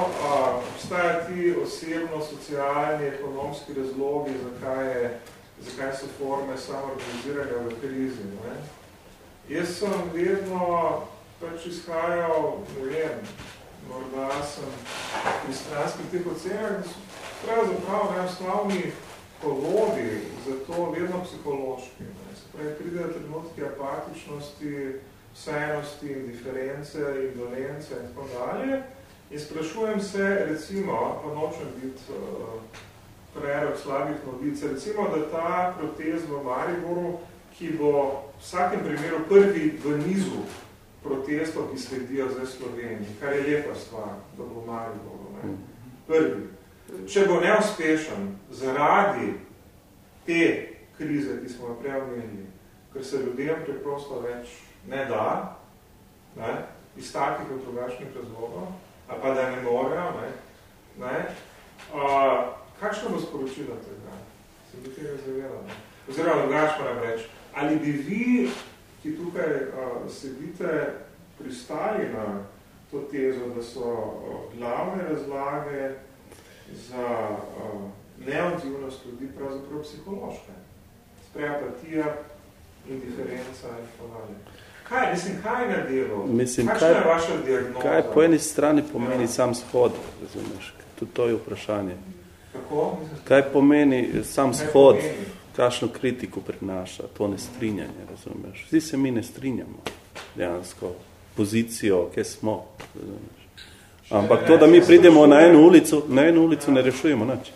obstaja ti osebno, socialni, ekonomski razlogi, zakaj, je, zakaj so forme samoorganiziranja v krizi. Ne. Jaz sem vedno pač izhajal, ne vem, morda sem pri stranskih teh so pravzaprav najosnovni povodi za to vedno psihološki. Ne. Se pravi, pridejo trenutki apatičnosti, vsenosti, indiference, indolence in tako dalje. In sprašujem se, recimo, pa nočem biti uh, prerok slabih novic, recimo, da ta protest v Mariboru, ki bo v vsakem primeru prvi v nizu protestov, ki sledijo zdaj Sloveniji, kar je lepa stvar, da bo Mariboru, ne? prvi. Če bo neuspešen zaradi te krize, ki smo jo prej ker se ljudem preprosto več ne da, ne, iz takih in drugačnih razlogov, ali pa da ne morejo, ne, ne, a, kakšno bo sporočilo tega? Se bi tega zavedali? Oziroma, drugač moram reči, ali bi vi, ki tukaj a, sedite, pristali na to tezo, da so a, glavne razlage za a, neodzivnost ljudi pravzaprav psihološke? Sprej apatija, indiferenca in tako dalje. Kaj, mislim, kaj na delu? Mislim, Kakšna kaj, je vaša diagnoza? Kaj po eni strani pomeni ja. sam shod, razumeš? Tudi to je vprašanje. Kako? Mislim, kaj pomeni sam kaj shod, pomeni? Kakšno kritiko prinaša, to nestrinjanje, razumeš? Vsi se mi ne strinjamo, dejansko, pozicijo, kje smo, razumeš? Ampak to, da mi pridemo na eno ulico, na eno ulico ne rešujemo nič.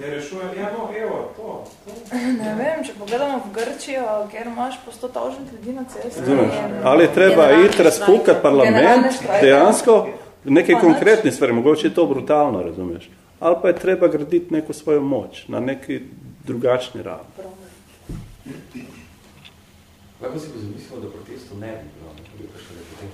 Ne rešujem, ja, no, evo, to, to. Ne vem, če pogledamo v Grčijo, kjer imaš po 100 tavžnih ljudi na cesti. Razumeš? Ali je treba iti razpukati parlament, dejansko, neke konkretne stvari, mogoče je to brutalno, razumeš? Ali pa je treba graditi neko svojo moč na neki drugačni ravni. Kako si bo zamislil, da protestov ne bi bilo, ne bi prišli potem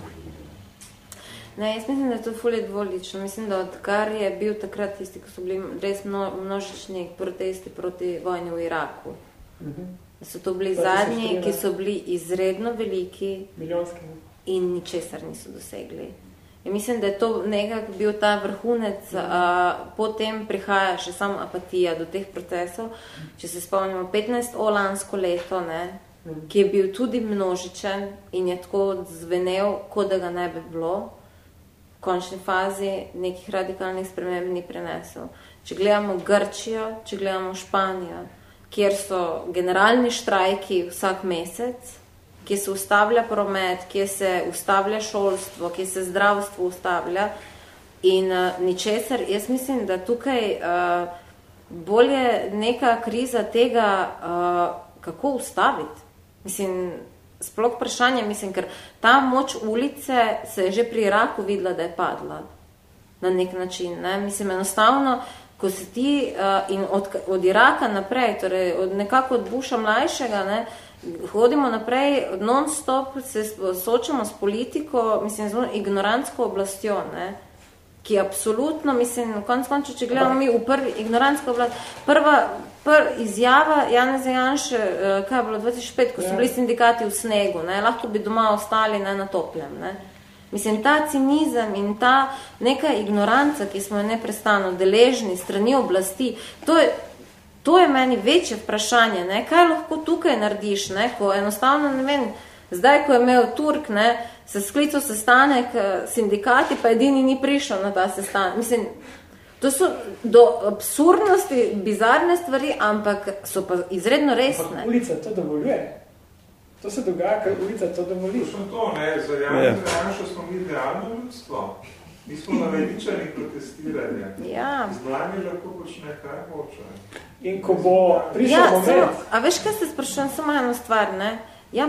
Ne, jaz mislim, da je to fulje dvolično. Mislim, da odkar je bil takrat tisti, ko so bili res mno, množični protesti proti vojni v Iraku. Uh -huh. So to bili pa zadnji, ki so bili izredno veliki Milijonski. in ničesar niso dosegli. In mislim, da je to nekako bil ta vrhunec, a, potem prihaja še samo apatija do teh procesov. Če se spomnimo, 15 olansko leto, ne, ki je bil tudi množičen in je tako zvenel, kot da ga ne bi bilo, končni fazi nekih radikalnih sprememb ni prenesel. Če gledamo Grčijo, če gledamo Španijo, kjer so generalni štrajki vsak mesec, kjer se ustavlja promet, kjer se ustavlja šolstvo, kjer se zdravstvo ustavlja in uh, ničesar, jaz mislim, da tukaj uh, bolje neka kriza tega, uh, kako ustaviti. Mislim, sploh vprašanje, mislim, ker ta moč ulice se je že pri Iraku videla, da je padla na nek način. Ne? Mislim, enostavno, ko se ti uh, in od, od Iraka naprej, torej od nekako od Buša mlajšega, ne, hodimo naprej, non-stop se soočamo s politiko, mislim, zelo ignorantsko oblastjo, ne, ki absolutno, mislim, konc konču, če gledamo mi v prvi ignorantsko oblast, prva, Pr, izjava Janeza Janše, eh, kaj je bilo 2005, ko so ja. bili sindikati v snegu, ne, lahko bi doma ostali ne, na toplem. Ne. Mislim, ta cinizem in ta neka ignoranca, ki smo jo neprestano deležni strani oblasti, to je, to je meni večje vprašanje, ne, kaj lahko tukaj narediš, ne, ko enostavno, ne vem, zdaj, ko je imel Turk, ne, se sklical sestanek eh, sindikati, pa edini ni prišel na ta sestanek. Mislim, To so do absurdnosti bizarne stvari, ampak so pa izredno resne. Ampak ulica to dovoljuje. To se dogaja, ker ulica to dovoljuje. To to, ne, za Janša smo mi idealno ljudstvo. Mi smo naveličani protestiranja. Ja. Z nami lahko počne kaj hoče. In ko bo prišel ja, moment... Samo, a veš, kaj se sprašujem? Samo eno stvar, ne? Ja,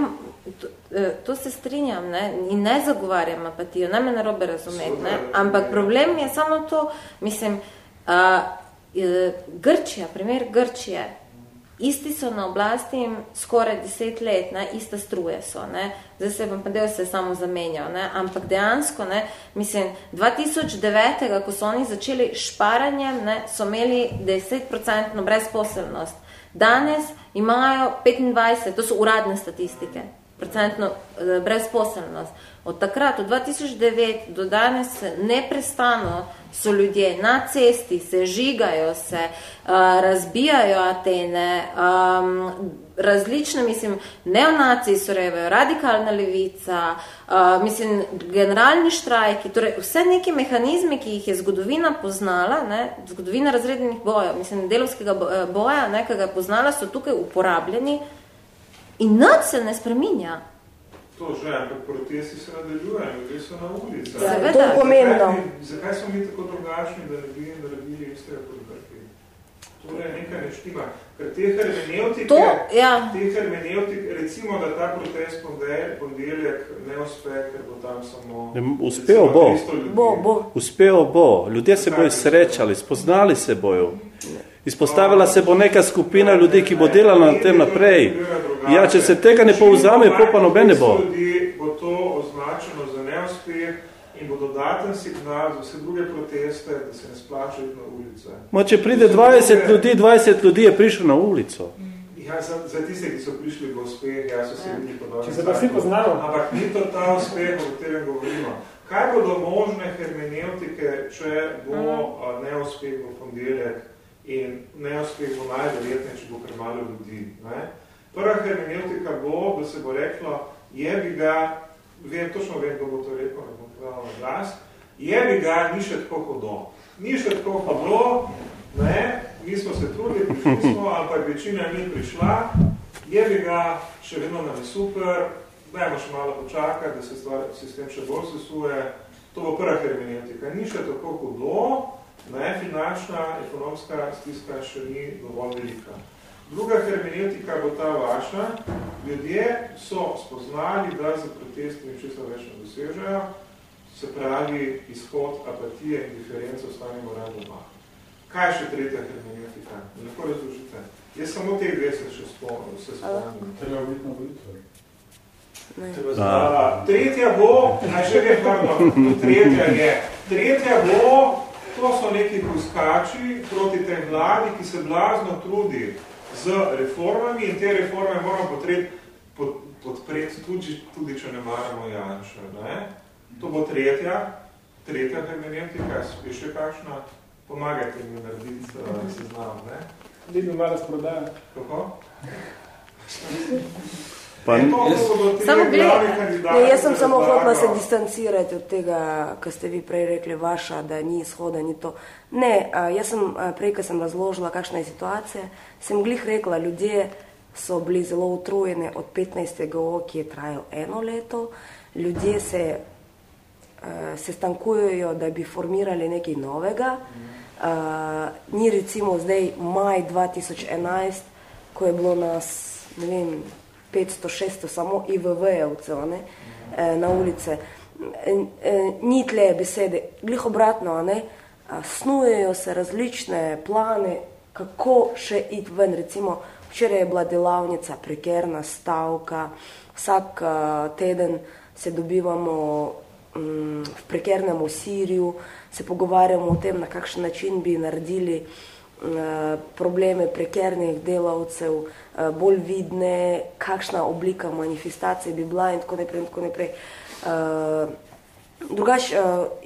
to, e, to se strinjam ne? in ne zagovarjam apatijo, ne me narobe razumeti, ne? ampak problem je samo to, mislim, a, e, Grčija, primer Grčije, isti so na oblasti skoraj deset let, ne, ista struje so, ne, zdaj se vam pa del se samo zamenjal, ne, ampak dejansko, ne, mislim, 2009, ko so oni začeli šparanjem, ne, so imeli 10% brezposelnost. Danes imajo 25, to so uradne statistike, procentno eh, brezposelnost. Od takrat, od 2009 do danes neprestano so ljudje na cesti, se žigajo se, uh, razbijajo Atene, um, različne, mislim, neonaci so revajo, radikalna levica, uh, mislim, generalni štrajki, torej vse neki mehanizmi, ki jih je zgodovina poznala, ne, zgodovina razrednih bojev, mislim, delovskega boja, ne, ki ga je poznala, so tukaj uporabljeni in nič se ne spreminja. To že, ampak protesti se nadaljujejo, ljudje so na ulici. Ja, to je pomembno. Zakaj, zakaj smo mi tako drugačni, da ne bi naredili istega prvi? Torej, nekaj ne štima. Ker te hermeneutike, to, ja. te hermeneutike, recimo, da ta protest ponedeljek ne uspe, ker bo tam samo... Ne, uspel bo. Bo, bo. Uspel bo. Ljudje se bojo srečali, spoznali se bojo. Izpostavila se bo neka skupina ljudi, ki bo delala na tem naprej. Ja, če se tega ne povzame, pa pa noben ne bo. bo to označeno za neuspeh in bo dodaten signal za vse druge proteste, da se ne splačajo na ulice. Ma, če pride 20 ljudi, 20 ljudi je prišlo na ulico. Ja, za, za tiste, ki so prišli v uspeh, ja, so se vidi podobni. Če se pa vsi poznamo. Ampak ni to ta uspeh, o katerem govorimo. Kaj bodo možne hermeneutike, če bo uh, neuspeh v pondeljek in neuspeh bo najverjetneje, če bo premalo ljudi. Ne? Prva hermeneutika bo, da se bo reklo, je bi ga, vem, točno vem, kdo bo to rekel, ne bom na glas, je bi ga, ni še tako hodo. Ni še tako hodo, ne, mi smo se trudili, prišli smo, ampak večina ni prišla, je bi ga, še vedno nam je super, dajmo še malo počakati, da se stvar, sistem še bolj sesuje, to bo prva hermeneutika. Ni še tako hodo, ne, finančna, ekonomska stiska še ni dovolj velika. Druga hermeneutika bo ta vaša. Ljudje so spoznali, da za protesti ničesar več ne dosežejo, se pravi izhod apatije in diference ostanemo rad doma. Kaj je še tretja hermeneutika? Ne lahko razložite. Jaz samo teh dve se še spomnim. Se spomnim. Treba biti na volitve. Tretja bo, naj še vem, pardon, tretja je. Tretja bo, to so neki puskači proti tej vladi, ki se blazno trudi z reformami in te reforme moramo potreti, pod, podpreti tudi, tudi, če ne maramo Janša. Ne? To bo tretja, tretja hermeneutika, je še kakšna, pomagajte mi narediti uh, seznam. Ne? Vidno malo sprodaja. Kako? Pa, Samo ne, jaz sem samo hotla se distancirati od tega, kar ste vi prej rekli, vaša, da ni izhoda, ni to. Ne, jaz sem prej, ko sem razložila, kakšna je situacija, sem glih rekla, ljudje so bili zelo utrujeni od 15. ki je trajal eno leto, ljudje se, se stankujejo, da bi formirali nekaj novega. Uh, ni recimo zdaj maj 2011, ko je bilo nas, ne vem, 500, 600 samo IVV-jevcev e, na ulice. E, e, ni tle besede, glih obratno, ne? snujejo se različne plane, kako še iti ven. Recimo, včeraj je bila delavnica, prekerna stavka, vsak teden se dobivamo v prekernem Siriju, se pogovarjamo o tem, na kakšen način bi naredili probleme prekernih delavcev, bolj vidne, kakšna oblika manifestacije bi bila in tako naprej. In tako naprej. Drugač,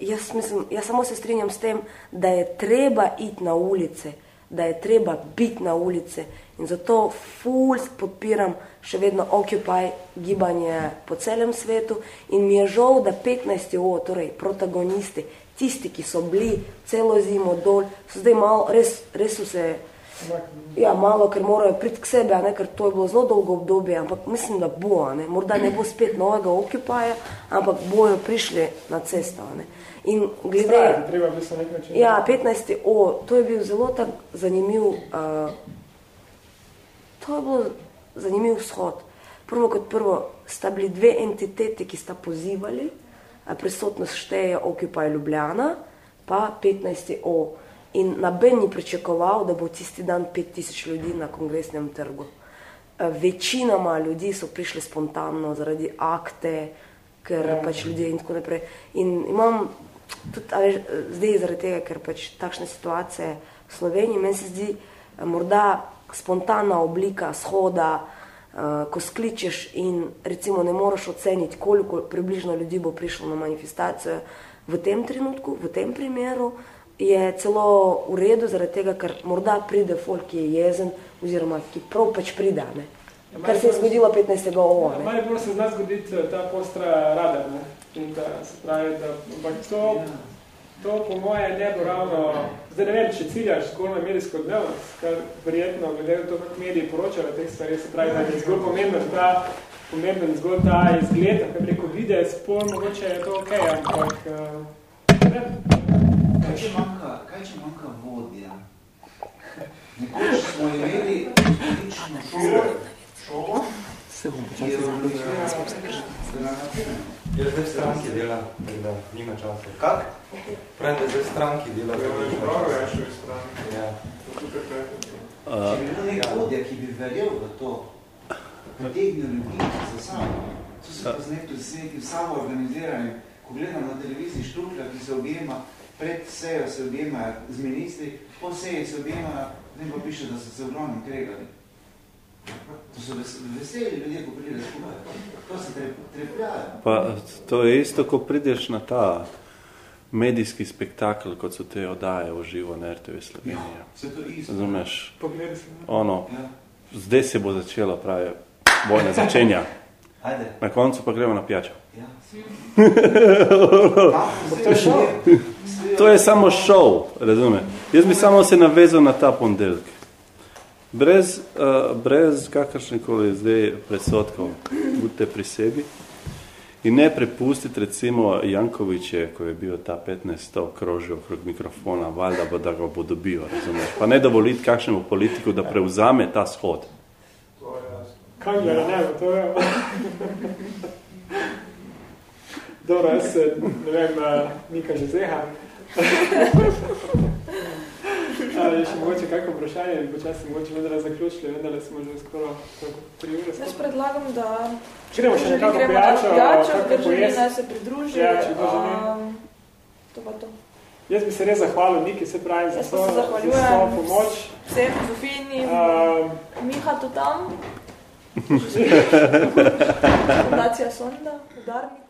jaz, mislim, jaz samo se strinjam s tem, da je treba iti na ulice, da je treba biti na ulice in zato ful podpiram še vedno Occupy gibanje po celem svetu in mi je žal, da 15. O, torej protagonisti, tisti, ki so bili celo zimo dol, so zdaj malo, res, res so se Ja, malo, ker morajo priti k sebi, ne, ker to je bilo zelo dolgo obdobje, ampak mislim, da bo, ne. morda ne bo spet novega okipaja, ampak bojo prišli na cesto. Ne. In glede, Straj, treba bi se nekaj ja, 15. O, to je bil zelo tak zanimiv, uh, to je bil zanimiv vzhod. Prvo kot prvo sta bili dve entiteti, ki sta pozivali, prisotnost šteje okipaj Ljubljana, pa 15. O. in naben ni pričakoval, da bo tisti dan 5000 ljudi na kongresnem trgu. Večinoma ljudi so prišli spontano zaradi akte, ker Ja. pač ljudje in tako naprej. In imam tudi, a veš, zdaj zaradi tega, ker pač takšne situacije v Sloveniji, meni se zdi morda spontana oblika shoda, eh, ko skličeš in recimo ne moreš oceniti, koliko približno ljudi bo prišlo na manifestacijo v tem trenutku, v tem primeru, je celo v redu, zaradi tega, ker morda pride folk, ki je jezen, oziroma ki prav pač pride, ne. Ja, Kar se je zgodilo 15. ovo, ne. Malo bolj se zna zgoditi eh, ta postra radar, ne? In da se pravi, da ampak to, to po moje ne bo ravno, zdaj ne vem, če ciljaš zgolj na medijsko dnevnost, kar verjetno glede to, kako mediji poročajo teh stvari, se pravi, da je zgolj pomemben ta, pomemben zgolj ta izgled, kako bi rekel, videz, pol mogoče je to okay, ampak uh, ne, Kaj če manjka, kaj če manjka vodja? Nekoč smo imeli politično šolo, šolo, ki je odločila granatine. Jaz zdaj v stranki dela, da nima časa. Kak? Pravim, da zdaj v stranki dela. Ja, da je nima prav časa. rešil iz stranke. Ja. Uh, Če bi bil nek vodja, ki bi verjel v to, potegnil ljudi za sabo. To se pozne tudi s nekim samoorganiziranjem. Ko gledam na televiziji Štrukla, ki se objema, pred sejo se objemajo z ministri, po seji se objemajo, potem pa piše, da so se ogromno kregali. To so ves, veseli ljudje, ko pride skupaj. To se tre, trepljajo. Pa to je isto, ko prideš na ta medijski spektakl, kot so te oddaje v živo na RTV Slovenija. Se to isto. Razumeš? pogledi se. Ono, Ja. zdaj se bo začelo, pravi, vojna začenja. Ajde. Na koncu pa gremo na pijačo. Ja. To je šov. To je samo šov, razume. Jaz bi samo se navezal na ta pondelk. Brez, uh, brez kakršnekoli zdaj presotkov, budite pri sebi in ne prepustiti recimo Jankoviče, ko je bil ta 15 krožil okrog mikrofona, valjda bo, da ga bo dobil, razumeš. Pa ne dovoliti kakšnemu politiku, da prevzame ta shod. To je ne, to je... Dobro, jaz se, ne vem, uh, Mika že zeha. Ali še mogoče kako vprašanje, počasi mogoče vendar zaključili, vendar smo že skoro tako tri ure. Jaz predlagam, da Gremo še nekako gremo pijačo, pijačo, kako ker želi pojesti. naj se pridruži. Ja, če kdo želi. um, to pa to. Jaz bi se res zahvalil Miki, se pravi, za svojo, za pomoč. Vsem, Zofini, Um, Miha to tam, Fundacija Sonda, udarniku.